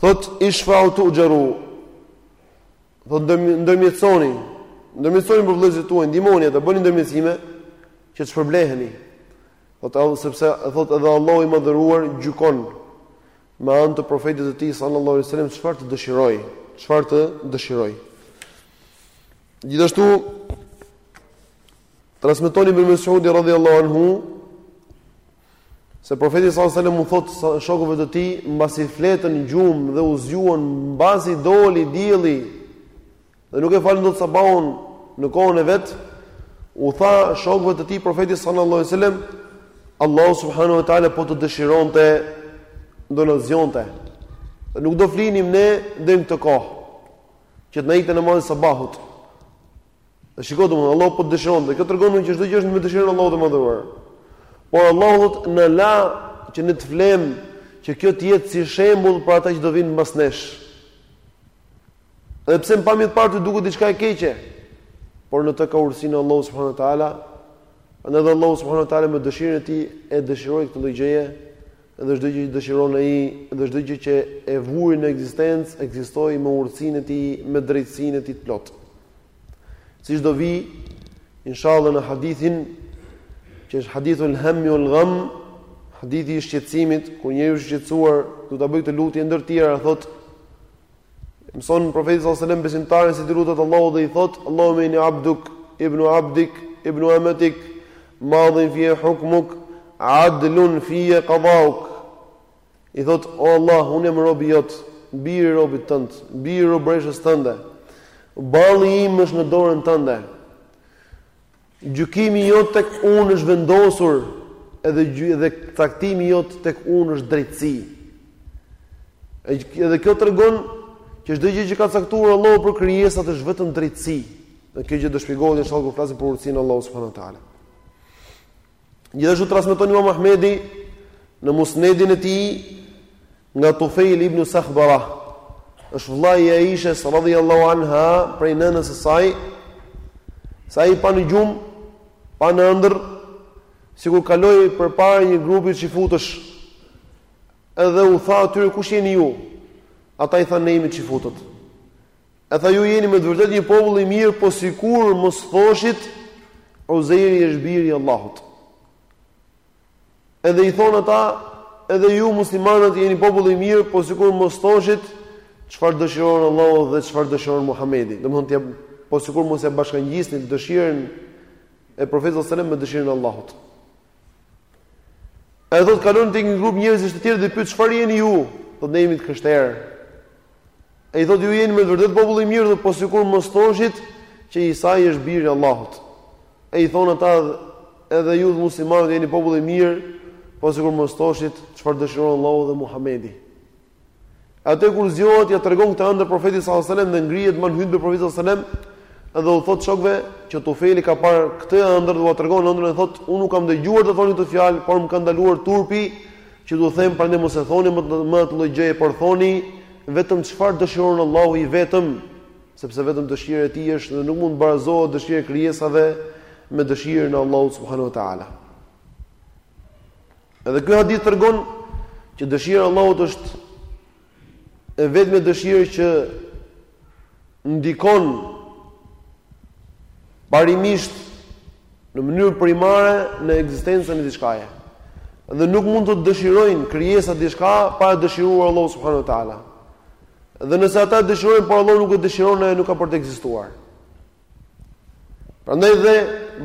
thot ishfa'u tu'jaru thotë ndërmjetësoni, ndërmjetësoni për vëllezërit tuaj, ndihmoni ata, bëni ndërmjetësime që të shpërbleheni. Thotë sepse thotë edhe Allahu i madhëruar gjykon me anë të profetit të tij sallallahu alaihi wasallam çfarë të dëshiroj, çfarë të dëshiroj. Gjithashtu transmeton Ibn Mesudi radhiyallahu anhu Se Profeti sallallahu alajhi wasallam u thotë shokëve të tij, mbasi fletën gjumë dhe u zgjuan mbasi doli dielli dhe nuk e falën dot sabahun në kohën e vet, u tha shokëve të tij Profeti sallallahu alajhi wasallam, Allahu subhanahu wa taala po të dëshironte do na zgjonte. Nuk do flinim ne deri në këtë kohë që të na ikte namazi i sabahut. Dhe shiko domethënë Allahu po të dëshironte, kjo tregon që çdo gjë është me dëshirën e Allahut të madhëruar. Por Allahu thot na la që ne të flem që kjo të jetë si shembull për ata që do vinë mbas nesh. Edhe pse në pamje të parë të duket diçka e keqe, por në të ka urtësi Allahu subhanahu wa taala, andaj dhe Allahu subhanahu wa taala me dëshirën e tij e dëshiroi këtë lloj gjëje Dhe çdo gjë që dëshiron Ai, dhe çdo gjë që e vuri në ekzistencë, ekzistoi me urtësinë e Tij, me drejtësinë e Tij të plotë. Siç do vi, inshallah në hadithin që është hadithul hammi wal gham, hadithi i shqetësimit, kur njeriu është i shqetësuar, do ta bëjë këtë lutje ndër të tjera, thotë Mëson profeti sallallahu alajhi wasallam besimtarin si t'i lutet Allahut dhe i thot Allahumme inni abduk ibn abdik ibn amatik madhin fije hukmuk adlun fije qadauk i thot o Allah unë jam robi jot biri i robit tënd biri i robreshës tënde balli im është në dorën tënde Gjykimi jot tek unë është vendosur edhe edhe caktimi jot tek unë është drejtësi. Edhe kjo tregon që çdo gjë që ka caktuar Allahu për krijesat është vetëm drejtësi. Dhe kjo gjë do shpjegohet inshallah kur flasim për urtësinë e Allahut subhanahu wa teala. Gjithashtu transmeton Imam Ahmedi në Musnedin e tij nga Tufail ibn Sakhbara, është vëllai i Aishës radhijallahu anha prej nënës së saj, se ai pa në gjum, pa në ëndër, sikur kaloi përpara një grupi çifutësh. Edhe u tha atyre kush jeni ju? Ata i thanë ne jemi çifutët. E tha ju jeni me të vërtet një popull i mirë, po sikur mos thoshit Uzeiri është biri i Allahut. Edhe i thonë ata, edhe ju muslimanët jeni popull i mirë, po sikur mos thoshit çfarë dëshiron Allahu dhe çfarë dëshiron Muhamedi. Domethënë po sikur mos ia bashkangjisni dëshirën e Profetit sallallahu alajhi wasallam me dëshirën e Allahut. Edhe thotë kalon tek një grup njerëzish të tjerë dhe pyet çfarë jeni ju? Thotë ne jemi të krishterë. E i thotë ju jeni me të vërtet popull i mirë, po sikur mos thoshit që Isai është biri i Allahut. E i thonë ata edhe ju muslimanët jeni popull i mirë, po sikur mos thoshit çfarë dëshiron Allahu dhe Muhamedi. Atë kur zgjohet ja tregon këtë ëndër profetit sallallahu alajhi wasallam dhe ngrihet mban hutbe profeti sallallahu alajhi wasallam dhe u thot shokëve që Tufejli ka parë këtë ëndër dhe ua tregon ëndrrën e thot unë ju kam dëgjuar të thoni këtë fjalë por më ka ndaluar turpi që t'u them prandaj mos e thoni më atë lloj gjëje por thoni vetëm çfarë dëshiron Allahu i vetëm sepse vetëm dëshira e tij është dhe nuk mund të barazohet dëshira e krijesave me dëshirën e Allahut subhanahu wa taala Edhe ky hadith tregon që dëshira e Allahut është e vetme dëshirë që ndikon parimisht në mënyrë primare në ekzistencën e diçkaje. Dhe nuk mund të dëshirojnë krijesa diçka pa e dëshiruar Allahu subhanahu wa taala. Dhe nëse ata e dëshirojnë por Allahu nuk e dëshiron, ajo nuk ka për të ekzistuar. Prandaj dhe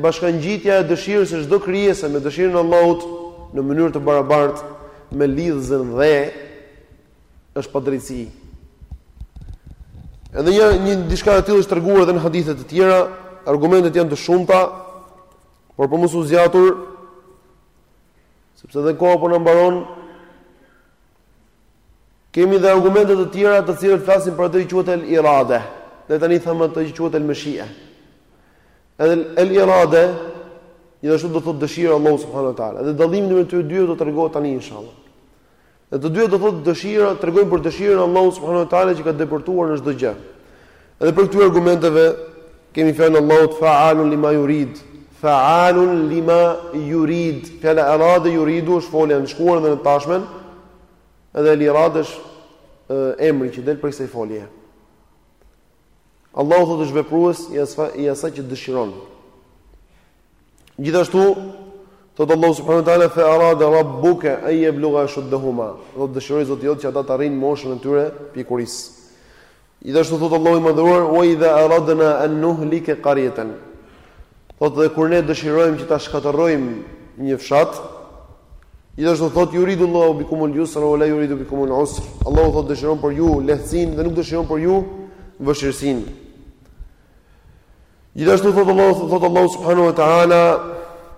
bashkangjitja e dëshirës së çdo krijese me dëshirën e Allahut në mënyrë të barabartë me lidhëzën dhe është padrejtësi. Edhe një një diçka e tillë është treguar edhe në hadithe të tjera, argumentet janë të shumta, por po mos u zgjatur, sepse edhe koha po na mbaron, Kemi dhe argumente të tjera të cilat flasin për atë që quhet el irade. Ne tani thamë atë që quhet el meshie. Edhe el irade gjithashtu do thotë dëshira e Allahut subhanuhu teala. Dhe dallimi midis këtyre dyve do të tregohet tani inshallah. Dhe të dyja do thotë dëshira, tregojnë për dëshirën e Allahut subhanuhu teala që ka depërtuar në çdo gjë. Edhe prej këtyre argumenteve kemi fjalën e Allahut fa'alun lima yurid, fa'alun lima yurid. Fjala arade yuridu është folja në të shkuarën dhe në tashmen, edhe el irade është emri që del prej kësaj folje. Allahu thotë është veprues i asaj i asaj që dëshiron. Gjithashtu thotë Allahu subhanahu wa taala fa arada rabbuka an yablugha ashuddahuma. Thotë dëshiroi Zoti jot që ata të arrijnë moshën e tyre pjekurisë. Gjithashtu thotë Allahu i Madhëruar: "Wa idha aradna an nuhlika qaryatan" Thotë dhe kur ne dëshirojmë që ta shkatërrojmë një fshat, gjithashtu thotë yuridu Allahu bikum al-yusra wa la yuridu bikum al-usra. Allahu thotë dëshiron për ju lehtësinë dhe nuk dëshiron për ju vështirësinë. Gjithashtu thotë Allahu thotë Allahu subhanahu wa taala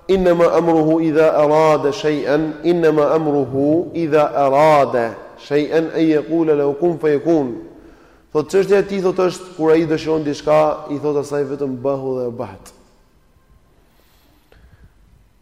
inna ma amruhu idha arada shay'an inna ma amruhu idha arada shay'an ay yaqul lahu kun fayakun. Thotë çështja e tij thotë është kur ai dëshiron diçka i thotë asaj vetëm bëhu edhe bëhet.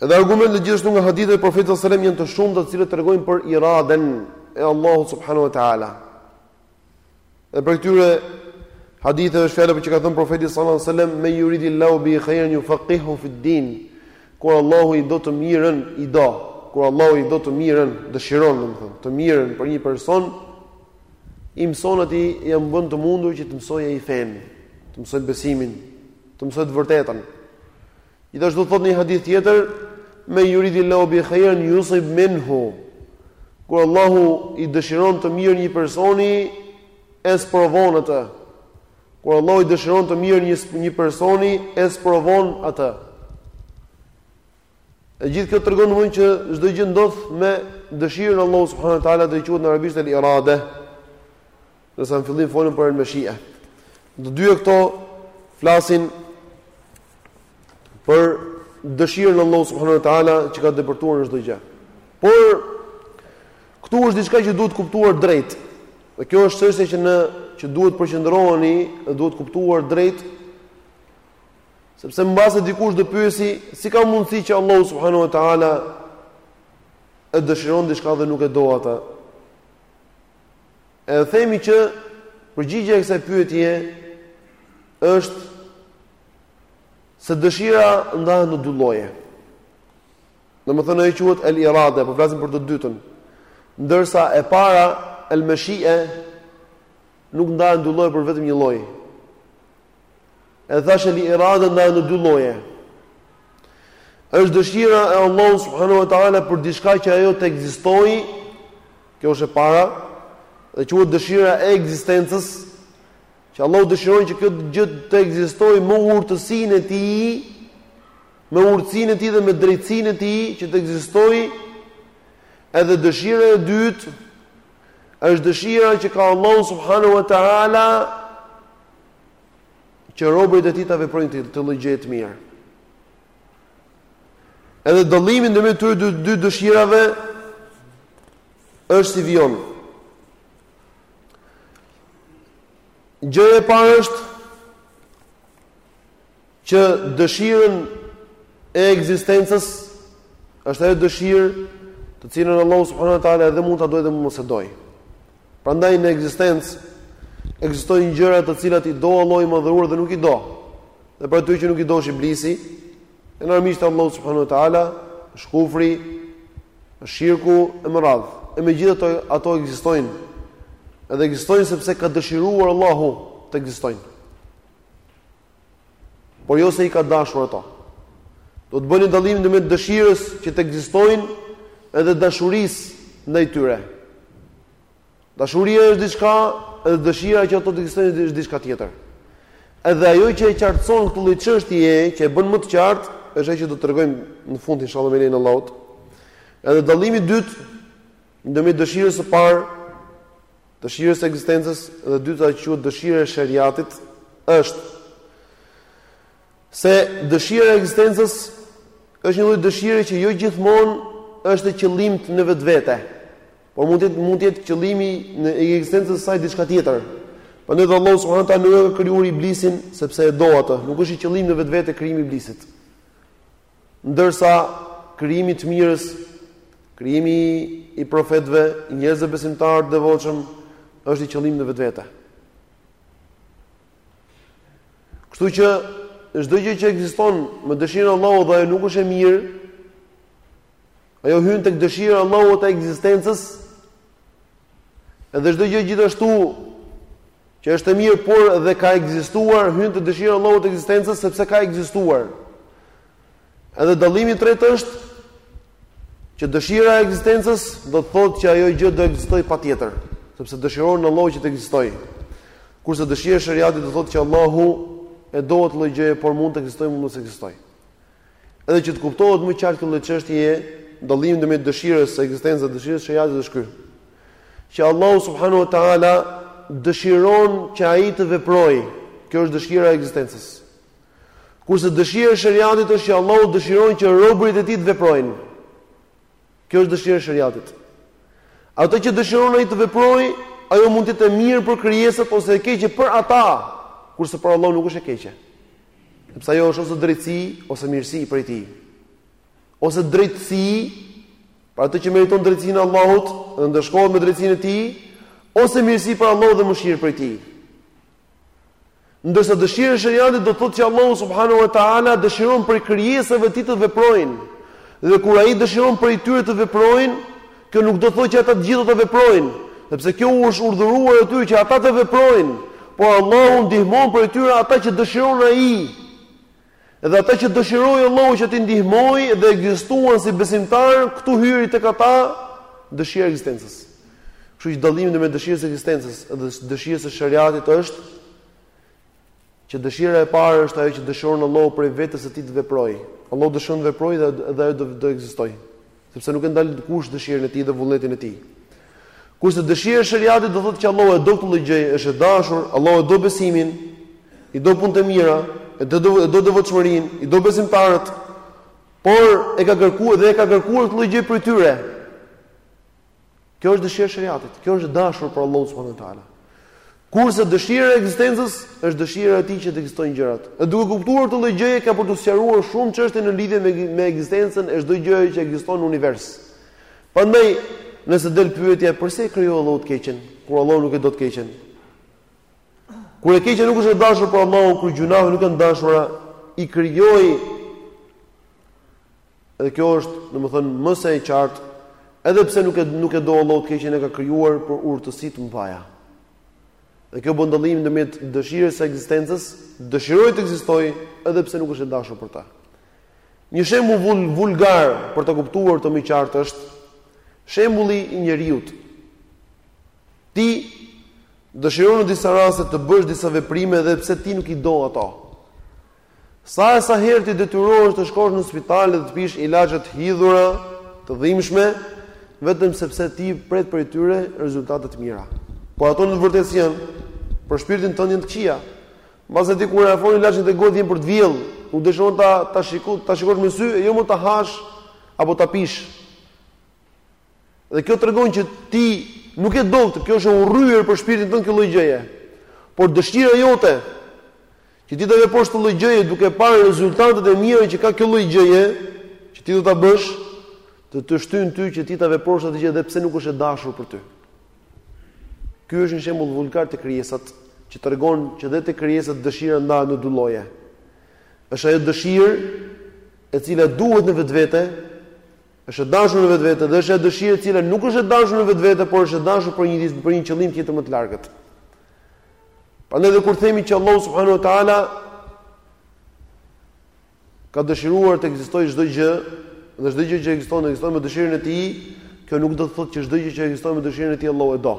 Edhe argumentet gjithashtu nga hadithet e Profetit sallallahu alajhi wasallam janë të shumta të cilat tregojnë për iraden e Allahut subhanahu wa taala. Dhe prej këtyre haditheve është fjala që ka thënë Profeti sallallahu alajhi wasallam man yuridi Allahu bihi khairan yufaqihu fi din. Kur Allahu i do të mirën, i do. Kur Allahu i do të mirën, dëshiron domethënë, të mirën për një person i mëson atij ia bën të mundur që të mësojë ai fenë, të mësojë besimin, të mësojë të vërtetën. Gjithashtu thotë në një hadith tjetër, man yuridi Allahu bihi khairan yusib minhu. Kur Allahu i dëshiron të mirë një personi, e sprovon atë. Kur Allahu i dëshiron të mirë një një personi, e sprovon atë. E gjithë kjo tregon domthonjë që çdo gjë ndodh me dëshirën e Allahut subhanuhu teala dhe quhet në arabisht el irade. Ndërsa në fillim folëm për el meshie. Të dyja këto flasin për dëshirën e Allahut subhanuhu teala që ka depërtuar në çdo gjë. Por këtu është diçka që duhet kuptuar drejt. Dhe kjo është çështje që në që duhet përqendroheni, duhet kuptuar drejt Sepse mbase dikush do pyesi, si ka mundësi që Allahu subhanahu wa taala e dëshiron diçka dhe nuk e do atë? E themi që përgjigja e kësaj pyetje është se dëshira ndahet në dy lloje. Domethënë ajo quhet el irade, po flasim për të dytën. Ndërsa e para el meshie nuk ndahet në dy lloje, por vetëm një lloj. Edhe thashë el irade ndahet në dy lloje. Është dëshira e Allahut subhanahu wa taala për diçka që ajo të ekzistojë, kjo është e para, dhe quhet dëshira e ekzistencës, që Allahu dëshiron që kjo gjë të ekzistojë me urtësinë e tij, me urtësinë e tij dhe me drejtësinë e tij që të ekzistojë. Edhe dëshira e dytë është dëshira që ka Allahu subhanahu wa taala që robërit e tij ta veprojnë këtë lloj gjëje të mirë. Edhe dallimi ndërmjet këtyre dy, dy dëshirave është si vijon. Gjëja e parë është Që dëshirën e ekzistencës është ajo dëshirë të cilën Allahu subhanahu wa taala edhe mund ta dojë dhe mund mos e dojë. Prandaj në ekzistencë ekzistojnë gjëra të cilat i do Allahu i madhëruar dhe nuk i do. Dhe për ato që nuk i do është iblisi, armiqtë e Allahut subhanahu wa taala është kufri, është shirku e me radhë. E megjithatë ato ekzistojnë. Edhe ekzistojnë sepse ka dëshiruar Allahu të ekzistojnë. por jo se i ka dashur ato. Do të bëni dallimin ndërmjet dëshirës që të ekzistojnë edhe dashurisë ndaj tyre. Dashuria është diçka, edhe dëshira që ato të ekzistojnë është diçka tjetër. Edhe ajo që e qartëson këtë lloj çështjeje, që e bën më të qartë, është ajo që do të tregojmë në fund inshallah me lejen e Allahut. Edhe dallimi i dytë ndërmjet dëshirës së parë Dëshirës së ekzistencës dhe e dyta që quhet dëshira e sheriatit është se dëshira e ekzistencës është një lloj dëshire që jo gjithmonë është e qëllimtë në vetvete, por mund të jetë mund të jetë qëllimi në ekzistencën e saj diçka tjetër. Prandaj dhe Allahu subhanahu wa taala nuk e ka krijuar iblisin sepse e do atë, nuk është i qëllimtë në vetvete krijimi i iblisit. Ndërsa krijimi i të mirës, krijimi i profetëve, i njerëzve besimtarë të devotshëm është qëllim në vetvete. Kështu që çdo gjë që ekziston me dëshirën e Allahut dhe ajo nuk është e mirë, ajo hyn tek dëshira e Allahut e ekzistencës. Edhe çdo gjë gjithashtu Që është e mirë por dhe ka ekzistuar, hyn te dëshira e Allahut e ekzistencës sepse ka ekzistuar. Edhe dallimi i tretë është që dëshira e ekzistencës do të thotë që ajo gjë do ekzistojë patjetër, sepse dëshiron Allahu që të ekzistojë. Kurse dëshira e sheriatit do thotë që Allahu e do atë lloj gjëje, por mund të ekzistojë, mund të mos ekzistojë. Edhe që të kuptohet më qartë kjo lloj çështjeje, dallimi ndërmjet dëshirës së ekzistencës dhe dëshirës së sheriatit është ky. Që Allahu subhanahu wa taala dëshiron që ai të veprojë. Kjo është dëshira e ekzistencës. Kurse dëshira e sheriatit është që Allahu dëshiron që robërit e tij të veprojnë. Kjo është dëshira e Sheriatit. Atë që dëshiron ai të veprojë, ajo mund të jetë e mirë për krijesat ose e keqe për ata, kurse për Allahun nuk është e keqe. Sepse ajo është ose drejtësi ose mirësi prej tij. Ose drejtësi për atë që meriton drejtësinë e Allahut dhe ndëshkohet me drejtësinë e tij, ose mirësi prej Allahut dhe mëshirë prej tij. Ndërsa dëshira e sheriatit do të thotë që Allahu subhanahu wa taala dëshiron prej krijesave të tij të veprojnë. Dhe kur ai dëshiron prej tyre të veprojnë, kjo nuk do të thotë që ata të gjithë do ta veprojnë, sepse kjo u është urdhëruar atyre që ata të veprojnë, por Allahu ndihmon prej tyre ata që dëshiron ai. Edhe ata që dëshiroi Allahu që t'i ndihmojë dhe ekzistuan si besimtarë, këtu hyri tek ata dëshira e ekzistencës. Kështu që dallimi ndërmjet dëshirës së ekzistencës dhe dëshirës së sheriatit është që dëshira e parë është ajo që dëshiron Allahu prej vetes së tij të veprojë. Allahu dëshiron të veprojë edhe ajo do të ekzistojë. sepse nuk e ndal kush dëshirën e tij dhe vullnetin e tij. Kurse dëshira e sheriatit do thotë që Allahu e do këtë lloj gjëje, është e dashur, Allahu e do besimin, i do punët e mira, e do e do devotshmërinë, i do besimtarët, por e ka kërkuar dhe e ka kërkuar këtë lloj gjëje prej tyre. Kjo është dëshirë e sheriatit, kjo është dashur për Allahun subhanahu ue teala. Kurse dëshira e ekzistencës është dëshira e tij që të ekzistojnë gjërat. E duke kuptuar këtë lloj gjëje ka për t'u sqaruar shumë çështje në lidhje me me ekzistencën e çdo gjëje që ekziston në univers. Prandaj, nëse del pyetja përse e krijoi Allahu të keqen, kur Allahu nuk e do të keqen? Kur e keqja nuk është e dashur për Allahun, kur gjunahet nuk janë të dashura, i krijoi Edhe kjo është, domethënë, më se e qartë, edhe pse nuk e nuk e do Allahu të keqen e ka krijuar për urtësi të mëdha. Dhe kjo bën dallimin ndërmjet dëshirës së ekzistencës, dëshiroi të ekzistojë edhe pse nuk është e dashur për të. Një shembull vul, vulgar për ta kuptuar të më qartë është shembulli i njeriut. Ti dëshiron në disa raste të bësh disa veprime edhe pse ti nuk i do ato. Sa e sa herë ti detyrohesh të shkosh në spital dhe të pish ilaçe të hidhura, të dhimbshme, vetëm sepse ti pret prej tyre rezultate të mira. Por ato në vërtetë si janë? Për shpirtin tënd janë të këqija. Mbase ti kur e afron ilaçin te goja të vjen për të vjell, nuk dëshiron ta ta shikosh, ta shikosh me sy e jo më ta hash apo ta pish. Dhe kjo tregon që ti nuk e do këtë, kjo është e urryer për shpirtin tënd kjo lloj gjëje. Por dëshira jote që ti ta veprosh këtë lloj gjëje duke parë rezultatet e mira që ka kjo lloj gjëje, që ti do ta bësh, të të shtyn ty që ti ta veprosh atë gjë edhe pse nuk është e dashur për ty. Ky është një shembull vulgar te krijesat që tregon që dhe te krijesat dëshira ndahet në dy lloje. Është ajo dëshirë e cila duhet në vetvete Është e dashur në vetvete dhe është ajo dëshirë e cila nuk është e dashur në vetvete, por është e dashur për një për një qëllim tjetër më të largët. Prandaj edhe kur themi që Allahu subhanahu wa taala ka dëshiruar të ekzistojë çdo gjë, dhe çdo gjë që ekziston, ekziston me dëshirën e tij, kjo nuk do të thotë që çdo gjë që ekziston me dëshirën e tij Allahu e do.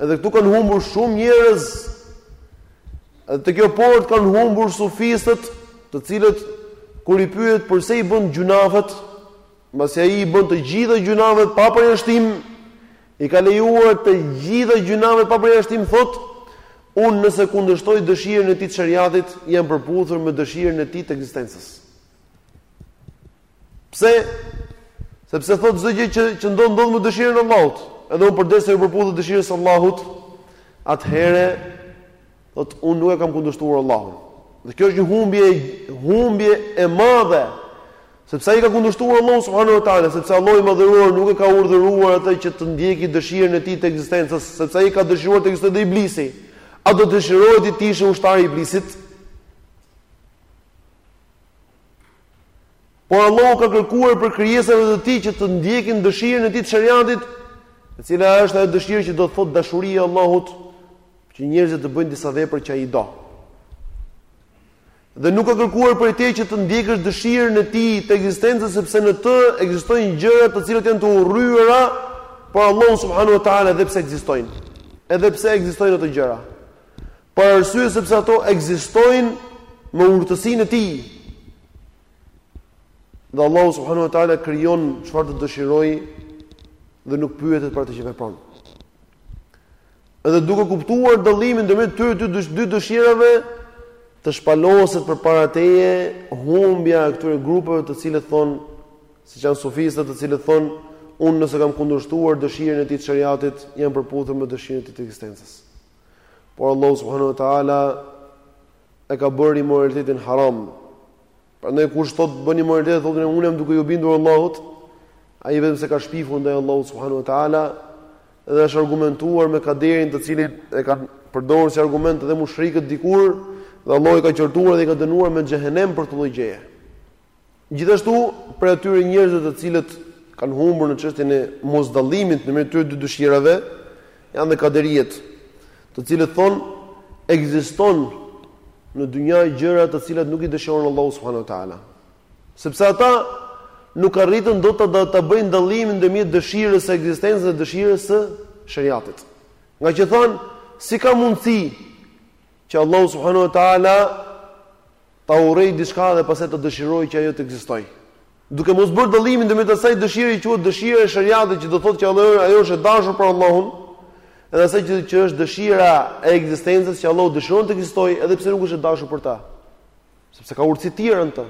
Edhe këtu kanë humbur shumë njerëz Edhe te kjo portë kanë humbur sufistët, të cilët kur i pyet përse i bën gjynahet, mbase ai i bën të gjitha gjynahet pa përjashtim, i ka lejuar të gjitha gjynahet pa përjashtim, thotë, unë nëse kundërshtoj dëshirën e tij të sheriatit, jam përputhur me dëshirën e tij të ekzistencës. Pse? Sepse thotë çdo gjë që që ndodh ndodh me dëshirën e Allahut. Edhe unë përderisa iu përputha dëshirës së Allahut, atëherë thotë unë nuk e kam kundërshtuar Allahun. Dhe kjo është një humbje humbje e madhe. Sepse ai ka kundërshtuar Allahun subhanuhu teala, sepse Allahu i madhëruar nuk e ka urdhëruar atë që të ndjeki dëshirën e tij të ekzistencës, sepse ai ka dëshiruar të ekzistojë dhe iblisi. A do të dëshiroje ti të ishe ushtar i iblisit? Por Allahu ka kërkuar prej krijesave të Tij që të ndjekin dëshirën e Tij të sheriatit, e cila është ajo dëshirë që do të thotë dashuria e Allahut, që njerëzit të bëjnë disa vepra që Ai do. Dhe nuk ka kërkuar prej teje që të ndjekësh dëshirën e tij të ekzistencës sepse në të ekzistojnë gjëra të cilat janë të urryera për Allahun subhanuhu teala edhe pse ekzistojnë. Edhe pse ekzistojnë ato gjëra. për arsye sepse ato ekzistojnë me urtësinë e tij. Dhe Allahu subhanahu wa taala krijon çfarë të dëshirojë dhe nuk pyetet për atë që vepron. Edhe duke kuptuar dallimin ndërmjet këtyre dy dy dëshirave, të shpaloset përpara teje humbja e këtyre grupeve të cilët thon siç janë sufistët të cilët thon unë nëse kam kundërshtuar dëshirën e tij të shariatit jam përputhur me dëshirën e tij të ekzistencës. Por Allahu subhanahu wa taala e ka bërë imoralitetin haram. Prandaj kush thot bën imoralitet, thotë unë jam duke iu bindur Allahut, ai vetëm se ka shpifur ndaj Allahut subhanahu wa taala dhe është argumentuar me kaderin të cilin e kanë përdorur si argument edhe mushrikët dikur dhe Allahu i ka qortuar dhe i ka dënuar me xhehenem për këtë lloj gjëje. Gjithashtu, prej atyre njerëzve të cilët kanë humbur në çështjen e mosdallimit në mes këtyre dy dëshirave, janë dhe kaderijet, të cilët thonë ekziston në dynja gjëra të cilat nuk i dëshiron Allahu subhanahu wa taala. Sepse ata nuk arritën dot ta bëjnë dallimin ndërmjet dëshirës së ekzistencës dhe dëshirës së shariatit. Ngaqë thonë, si ka mundësi Që Allahu subhanahu wa taala ta urrejë diçka dhe pastaj të dëshirojë që ajo të ekzistojë. Duke mos bërë dallimin ndërmjet asaj dëshirë që quhet dëshira e shariatit, që do të thotë që Allahu ajo është e dashur për Allahun, edhe asaj që, që është dëshira e ekzistencës që Allahu dëshiron të ekzistojë edhe pse nuk është e dashur për ta. Sepse ka urtësi të tjera në të.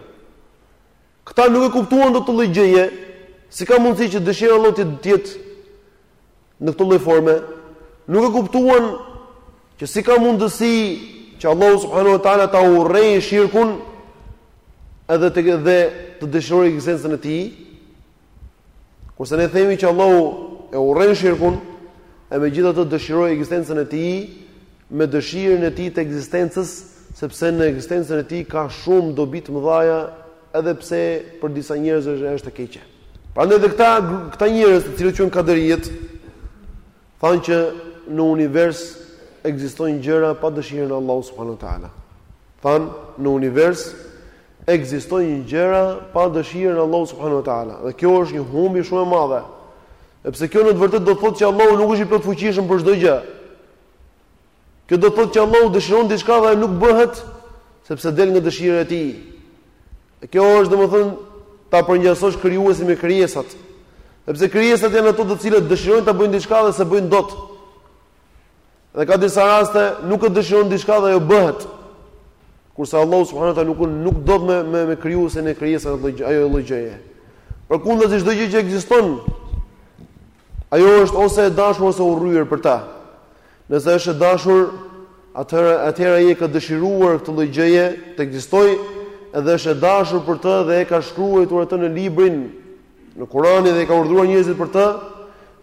Këta nuk e kuptuan dot këtë lloj gjëje, si ka mundësi që dëshira e Allahut të jetë në këtë lloj forme, nuk e kuptuan që si ka mundësi që Allahu subhanahu wa taala ta urrejë shirkun edhe të dhe të dëshirojë ekzistencën e tij. Kurse ne themi që Allahu e urren shirkun, e megjithatë dëshirojë ekzistencën e tij me dëshirën e tij të ekzistencës, sepse në ekzistencën e tij ka shumë dobi të mëdhaja edhe pse për disa njerëz është është e keqe. Prandaj edhe këta këta njerëz të cilët quhen kaderijet thonë që në univers ekzistojnë gjëra pa dëshirën e Allahut subhanuhu teala. Than në univers ekzistojnë gjëra pa dëshirën e Allahut subhanuhu teala. Dhe kjo është një humbje shumë e madhe. Sepse kjo në të vërtetë do të thotë që Allahu nuk është i plotfuqishëm për çdo gjë. Kjo do të thotë që Allahu dëshiron diçka dhe ajo nuk bëhet sepse del nga dëshira e tij. E kjo është domethënë ta përngjasosh krijuesin me krijesat. Sepse krijesat janë ato të cilat dëshirojnë ta bëjnë diçka dhe s'e bëjnë dot. Dhe ka disa raste nuk e dëshiron diçka dhe ajo bëhet. Kurse Allahu subhanahu wa taala nuk nuk ndodh me me, me krijuesin e krijesave ajo lloj gjëje. Përkundazi çdo gjë që ekziston Ajo është ose e dashur ose e urryer për ta. Nëse është e dashur, atëherë atëherë ai e ka dëshiruar këtë lloj gjëje të ekzistojë edhe është e dashur për të dhe e ka shkruajtur atë në librin në Kur'an dhe i ka urdhëruar njerëzit për të,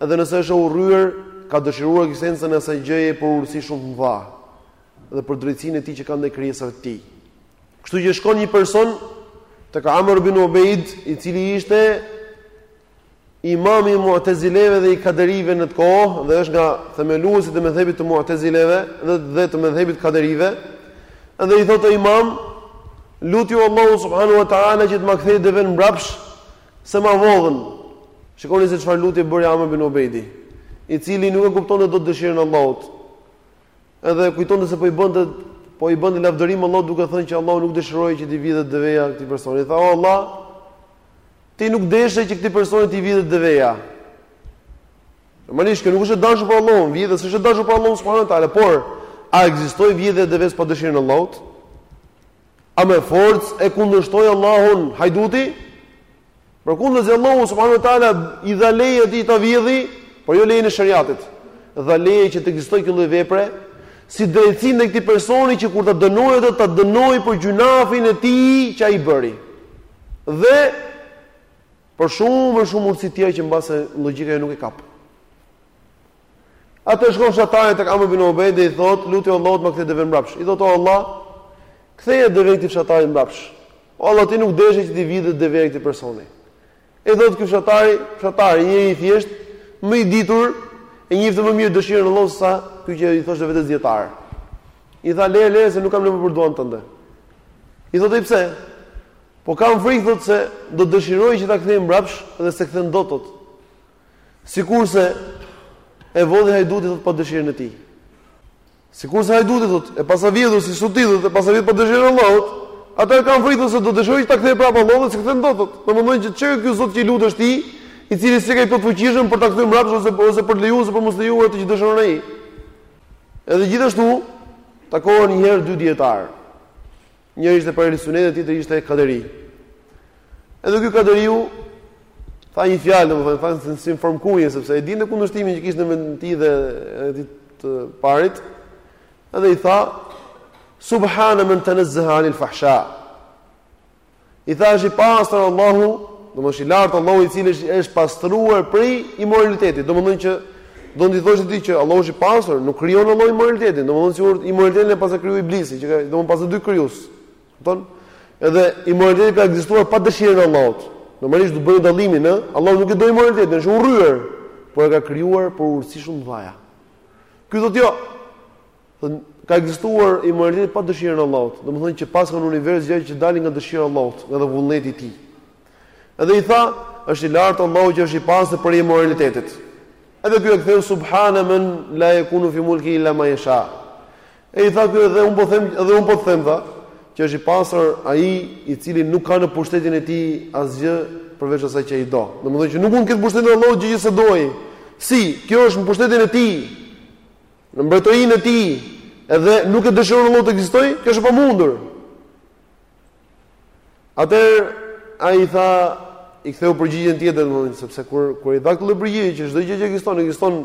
edhe nëse është e urryer, ka dëshiruar ekzistencën e asaj gjëje për urtësi shumë të mëdha dhe për drejtësinë e tij që ka ndaj krijesave të tij. Kështu që shkon një person tek Amr ibn Ubejd, i cili ishte Imami i Mu'tazileve dhe i Kaderive në atë kohë dhe është nga themeluesit e medhhebit të Mu'tazileve dhe dhe të medhhebit të Kaderive. Dhe i thotë Imam, lutju Allahut subhanahu wa ta'ala që të më kthejë deven mbrapsh se ma vodhën. Shikoni se çfarë lutje bëri Amr ibn Ubejdi, i cili nuk e kuptonte dot dëshirën e Allahut. Edhe kujtonte se po i bënte po i bënte lavdërim Allahut duke thënë që Allahu nuk dëshiroi që t'i vidhet deveja këtij personi. Tha, "O Allah, Ti nuk deshe që këtij personi t'i vidhet deveja. Normalisht kjo nuk është e dashur për Allahun, vjedhja s'është e dashur për Allahun subhanuhu teala, por a ekzistoi vjedhja e devesë pa dëshirën e Allahut? A me forcë e kundërshtoi Allahun hajduti? Përkundrazi Allahu subhanuhu teala i dha leje atij ta vjedhi, por jo lejen e shariatit. Dha leje që të ekzistojë kjo lloj vepre si drejtësi ndaj këtij personi që kur ta dënojë do ta dënojë për gjynafin e tij që ai bëri. dhe për shumë e shumë urtësi tjera që mbase logjika nuk e kap. Atëherë shkon fshatari tek Amr ibn Ubejd dhe i thot, "Lutju Allahut të më kthejë deven mbrapsh." I thot, "O Allah, ktheja deven këtij fshatari mbrapsh." O Allah, ti nuk deshe që t'i vidhet deveja këtij personi. I thot ky fshatari, fshatari njeri i thjeshtë, më i ditur, e njifte më mirë dëshirën e Allahut se ky që i thoshte vetes dijetar. I tha le le se nuk kam nevojë për duan tënde. I thotë pse? Po kam frikë thotë se do dëshirojë që ta kthejë mbrapsh dhe s'e kthen dot thotë. Sikurse e vodhi hajduti thotë pa dëshirën e tij. Sikurse hajduti thotë e paska vjedhur siç thu ti thotë e paska vjedhur pa dëshirën e Allahut. Atëherë kam frikë se do dëshirojë që ta kthejë prapë Allahu dhe s'e kthen dot thotë. Domethënë që ç'është ky zot që i lutesh ti, i cili s'është i fuqishëm për ta kthyer mbrapsh ose ose për të lejuar ose për mos lejuar atë që dëshiron ai. Edhe gjithashtu takohen një herë dy dietar. Njëri ishte prej Ehli Sunetit dhe tjetri ishte Kaderi. Edhe ky Kaderiu tha një fjalë, domethënë tha si në formë kunje sepse e dinte kundërshtimin që kishte mes tij dhe këtij të parit. Edhe i tha Subhana man tanazzaha 'anil fahsha. I tha është i pastër Allahu, domthonë është i lartë Allahu i cili është pastruar prej imoralitetit, domthonë që do me thënë ti që Allahu është i pastër, nuk krijon Allahu imoralitetin, domthonë sikur imoralitetin e paska kriju iblisi, që domthonë paska dy krijues. Kupton? Edhe imoraliteti ka ekzistuar pa dëshirën e Allahut. Normalisht duhet bëjmë dallimin, ë? Allahu nuk e do imoralitetin, është i urryer, por e ka krijuar për urtësi shumë të mëdha. Ky thotë jo. Thënë, ka ekzistuar imoraliteti pa dëshirën e Allahut, domethënë që paska në univers gjëra që dalin nga dëshira e Allahut, nga vullneti i tij. Edhe i tha, është i lartë Allahu që është i pastër prej imoralitetit. Edhe ky ia ktheu subhana men la yakunu fi mulkihi illa ma yasha. E i tha ky edhe un po them, edhe un po të them tha, që është i pastër ai i cili nuk ka në pushtetin e tij asgjë përveç asaj që ai do. Domethënë që nuk mund të ketë në pushtetin e Allahut gjë që s'e do ai. Si, kjo është në pushtetin e tij. Në mbretërinë e tij dhe nuk e dëshiron Allahu të ekzistojë, kjo është e pamundur. Atëherë ai i tha, i ktheu përgjigjen tjetër, domethënë sepse kur kur i dha këtë përgjigje që çdo gjë që ekziston, ekziston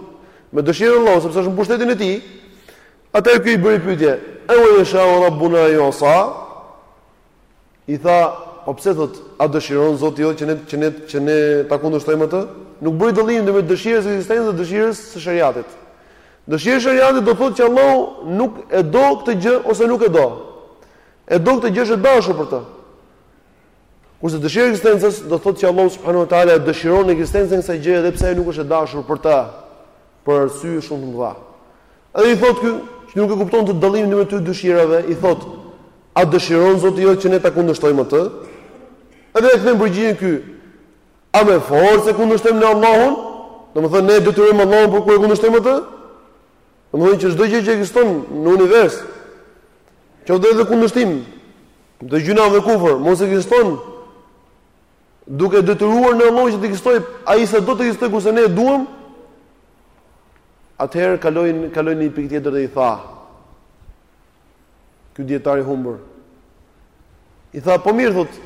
me dëshirën e Allahut, sepse është në pushtetin e tij. Atëherë ky i bëri pyetje, "A yashau Rabbuna an yusa?" I tha, Po pse thotë, a dëshiron Zoti jot që ne që ne që ne ta kundërshtojmë atë? Nuk bëri dallim ndërmjet dëshirës së ekzistencës dhe dëshirës së shariatit. Dëshira e shariatit do thotë që Allahu nuk e do këtë gjë ose nuk e do. E do këtë gjë është e dashur për të. Kurse dëshira e ekzistencës do thotë që Allahu subhanahu wa taala dëshiron ekzistencën e kësaj gjëje edhe pse ai nuk është e dashur për të për arsye shumë të mëdha. Edhe i thotë ky, që nuk e kupton dot dallimin ndërmjet këtyre dy dëshirave, i thotë: "A dëshiron Zoti jot që ne ta kundërshtojmë atë?" Edhe ia kthen përgjigjen ky: "A me forcë e kundërshtojmë ne Allahun?" Domethënë ne e detyrojmë Allahun për kur e kundërshtojmë atë? Domethënë që çdo gjë që ekziston në univers, qoftë edhe kundërshtim, do gjynah dhe kufër, mos ekziston duke e detyruar ne Allahun që të ekzistojë, ai s'e do të ekzistojë kurse ne e duam. Atëherë kalojnë kalojnë në një pikë tjetër dhe i tha. Ky dietar i humbur. I tha, po mirë thot.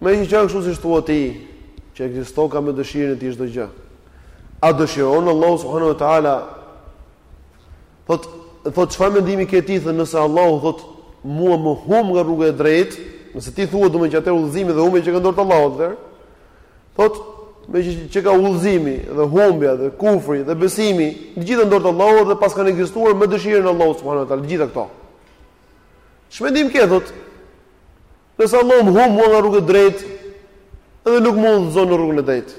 Meqenëse kështu siç thua ti, që ekzistoka me dëshirën e tij çdo gjë. A dëshiron Allahu subhanahu wa taala Thot, thot çfarë mendimi ke ti thot nëse Allahu thot mua më humb nga rruga e drejtë, nëse ti thua domethënë atëherë udhëzimi dhe humbja qenka n'dorë të Allahut atëherë, thot meqë qenka udhëzimi dhe humbja dhe kufri dhe besimi, të gjitha n'dorë të Allahut dhe paskan ekzistuar me dëshirën e Allahut subhanahu teala, të gjitha këto. Ç'mendim ke thot? Nëse Allahu më humb mua nga rruga e drejtë, edhe nuk më udhëzon në rrugën e drejtë.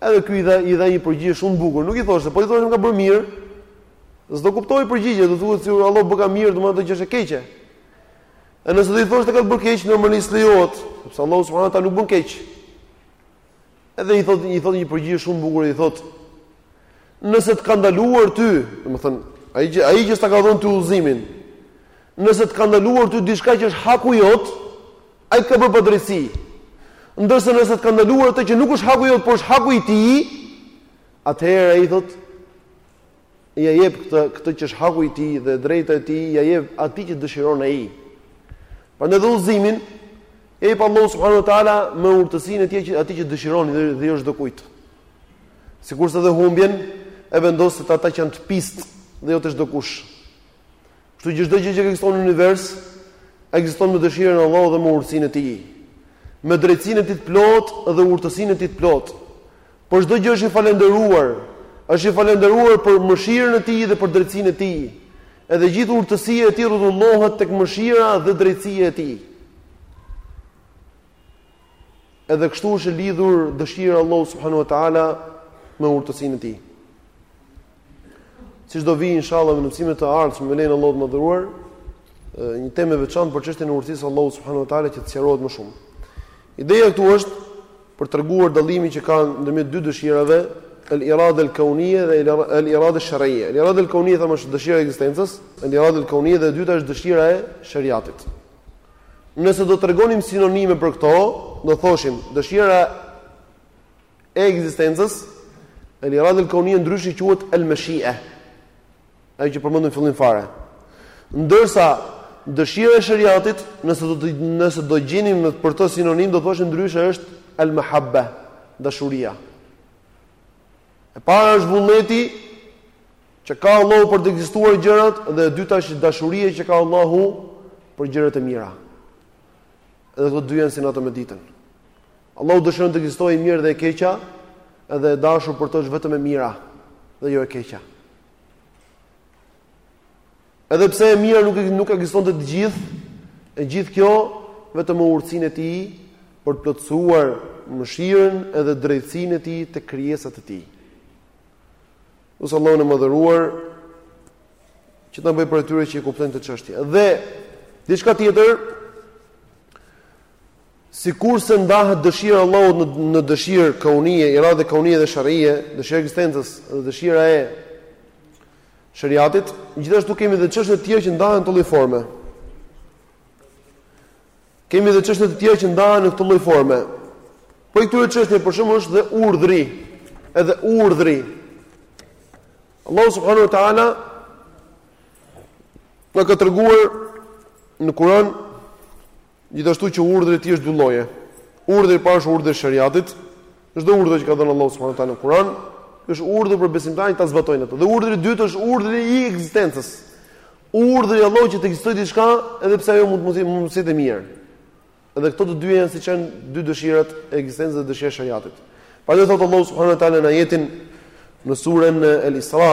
Edhe ky i dha i dha një përgjigje shumë të bukur. Nuk i thoshte, po i thoshte më ka bërë mirë. do kuptohej përgjigje, do thuhet sikur Allahu bëka mirë, domethënë ato që është e keqe. E nëse do i thoshte ka bërë keq, normalisht lejohet, sepse Allahu subhanahu wa taala nuk bën keq. Edhe i thotë, i thotë një përgjigje shumë të bukur, i thotë: Nëse të ka ndaluar ty, domethënë ai që ai që s'ta ka dhënë ty udhëzimin, nëse të ka ndaluar ty diçka që është haku jot, Ai të ka bërë padrejtësi. Ndërsa nëse të ka ndaluar atë që nuk është haku jot, por është haku i tij, atëherë ai thotë ja jep këtë këtë që është haku i tij dhe drejta e tij, ja jep atij që dëshiron ai. Prandaj dhe udhëzimin ja jep Allahu subhanahu wa taala me urtësinë e tij atij që dëshiron dhe, dhe jo çdo kujt. Sikurse dhe humbjen e vendos te ata që janë të pistë dhe jo te çdo kush. Kështu që çdo gjë që ekziston në univers ekziston me dëshirën e Allahut dhe me urtësinë e Tij, me drejtësinë e Tij të plotë dhe urtësinë e Tij të plotë. Për çdo gjë është i falënderuar, është i falënderuar për mëshirën e Tij dhe për drejtësinë e Tij. Edhe gjithë urtësia e Tij rrotullohet tek mëshira dhe drejtësia e Tij. Edhe kështu është e lidhur dëshira e Allahut subhanuhu teala me urtësinë e Tij. Siç do vi inshallah në mësimet e ardhshme me lejen e Allahut të madhëruar, një temë e veçantë për çështjen e urtësisë së Allahut subhanahu wa taala që të sqarohet më shumë. Ideja këtu është për treguar dallimin që kanë ndërmjet dy dëshirave, al-irada al-kauniyya dhe al-irada ash-shar'iyya. Al-irada al-kauniyya thamë është dëshira e ekzistencës, al-irada al-kauniyya dhe e dyta është dëshira e shariatit. Nëse do të tregonim sinonime për këto, do thoshim dëshira e ekzistencës, al-irada al-kauniyya ndryshe quhet el meshie, ajo që përmendëm fillim fare. Ndërsa, dëshira e sheriatit, nëse do, nëse do gjenim për të sinonim, do të thoshim ndryshe është el mahabbe, dashuria. E para është vullneti, që ka Allahu për të ekzistuar gjërat dhe e dyta është dashuria që ka Allahu për gjërat e mira. Edhe këto dy janë si nata me ditën. Allahu dëshiron të ekzistojë e mira dhe e keqja, edhe e dashur për të është vetëm e mira dhe jo e keqja. Edhe pse e mira nuk nuk ekziston te të gjithë, e gjithë kjo vetëm me urtësinë e tij për të plotësuar mëshirën edhe drejtësinë e tij te krijesat e tij. Lus Allahun e madhëruar që të na bëjë prej atyre që i kuptojnë këto çështje. Dhe, diçka tjetër, Sikurse ndahet dëshira e Allahut në në dëshirë kaunije, irade kaunije dhe shar'ije, dëshira e ekzistencës dhe dëshira e shariatit, gjithashtu kemi dhe çështje të tjera që ndahen në këtë lloj forme. Kemi dhe çështje të tjera që ndahen në këtë lloj forme. Prej këtyre çështjeve për shembull është dhe urdhri, edhe urdhri. Allahu subhanahu wa taala na ka treguar në Kur'an Gjithashtu që urdhri i tij është dy lloje. Urdhri i parë është urdhri i shariatit, çdo urdhër që ka dhënë Allahu subhanahu wa taala në Kur'an, është urdhër për besimtarët që ta zbatojnë atë. Dhe urdhri i dytë është urdhri i ekzistencës. Urdhri i Allahut që të ekzistojë diçka, edhe pse ajo mund të mos jetë e mirë. Edhe këto të dyja janë, siç janë dy dëshirat e ekzistencës dhe dëshira e shariatit. Pastaj thotë Allahu subhanahu wa taala në ajetin në surën El-Isra,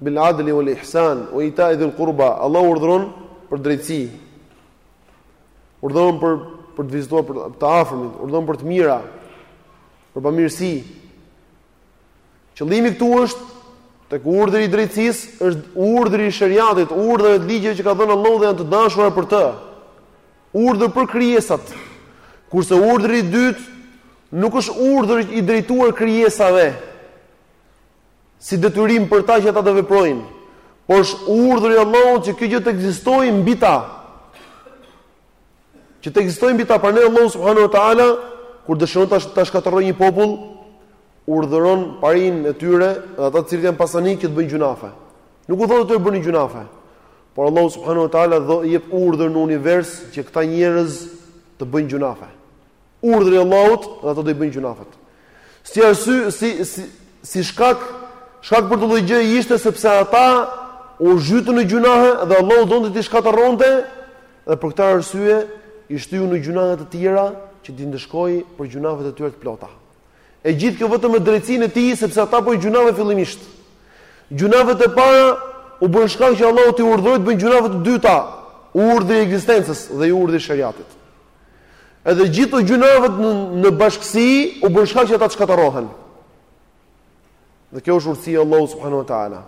Bil adli wal ihsan wa ita'i dhil qurba. Allahu urdhëron për drejtësi. Urdhëron për të vizituar të afërmit, urdhëron për të mira, për bamirësi. Qëllimi këtu është tek urdhri i drejtësisë, është urdhri i shariatit, urdhri i ligjeve që ka dhënë Allahu dhe janë të dashura për të. Urdhër për krijesat. Kurse urdhri i dytë nuk është urdhër i drejtuar krijesave, si detyrim për ta që ata të veprojnë, por është urdhër i Allahut që kjo gjë të ekzistojë mbi ta. Që të ekzistojë mbi ta, prandaj Allahu subhanahu wa taala kur dëshiron ta shkatërrojë një popull, urdhëron parinë e tyre dhe ata të cilët janë pasanikë që të bëjnë gjynahe. Nuk u thotë atyre bëni gjynahe. Por Allahu subhanahu wa taala jep urdhër në univers që këta njerëz të bëjnë gjynahe. urdhri i Allahut dhe ata do i bëjnë gjynahet. Si arsye si si si shkak shkak për këtë lloj gjëje ishte sepse ata u zhytën në gjynahe dhe Allahu donte t'i shkatërronte dhe për këtë arsye i shtyu në gjynahe të tjera që t'i ndëshkojë për gjynahet e tyre të plota. E gjithë kjo vetëm me drejtësinë e tij sepse ata bënë gjynahe fillimisht. Gjynahet e para u bënë shkak që Allahu t'i urdhërojë të bëjnë gjynahet e dyta, urdhri i ekzistencës dhe jo urdhri i shariatit. Edhe gjithë këto gjynahet në, në bashkësi u bënë shkak që ata të shkatërrohen. Dhe kjo është urtësia e Allahut subhanahu wa taala.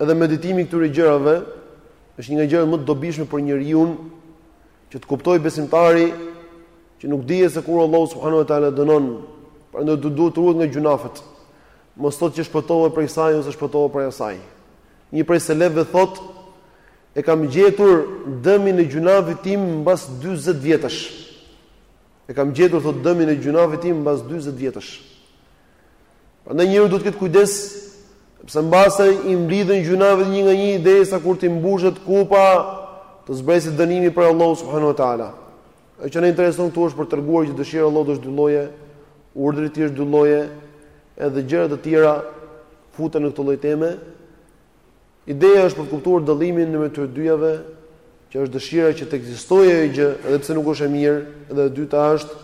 Edhe meditimi i këtyre gjërave është një nga gjërat më të dobishme për njeriun që të kuptojë besimtari që nuk dihet se kur Allahu subhanahu wa taala dënon, prandaj duhet të ruhet nga gjynahet. Mos thotë që shpëtova prej kësaj ose shpëtova prej asaj. Një prej selefëve thotë E kam gjetur dëmin e gjynahit tim mbas 20 vjetësh. E kam gjetur thotë dëmin e gjynahit tim mbas 20 vjetësh. Prandaj njeriu duhet të ketë kujdes sepse mbase i mblidhen gjynahet një nga një derisa kur t'i mbushet kupa të zbresi dënimi prej Allahut subhanahu wa taala. Ajo që na intereson këtu është për treguar që dëshira e Allahut është dy lloje, urdhri i tij është dy lloje, edhe gjëra të tjera futen në këtë lloj teme. Ideja është për të kuptuar dallimin ndërmjet këtyre dyjave, që është dëshira që të ekzistojë ajo gjë, edhe pse nuk është e mirë, dhe e dyta është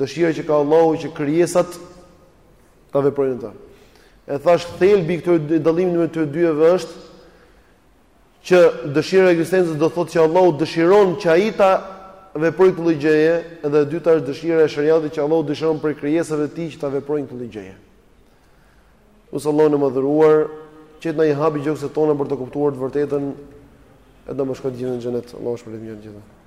dëshira që ka Allahu që krijesat ta veprojnë atë. E thashë thelbi i dallimit ndërmjet këtyre dyjave është që dëshira e ekzistencës do thotë që Allahu dëshiron që ai ta veprojë këtë lloj gjëje, edhe e dyta është dëshira e sheriatit që Allahu dëshiron prej krijesave të tij që ta veprojnë këtë lloj gjëje. Lus Allahun e madhëruar, që të na i hapi gjokset tona për ta kuptuar të vërtetën, edhe na bashkoftë të gjithë në xhenet, Allahu ju shpërbleftë të gjithë.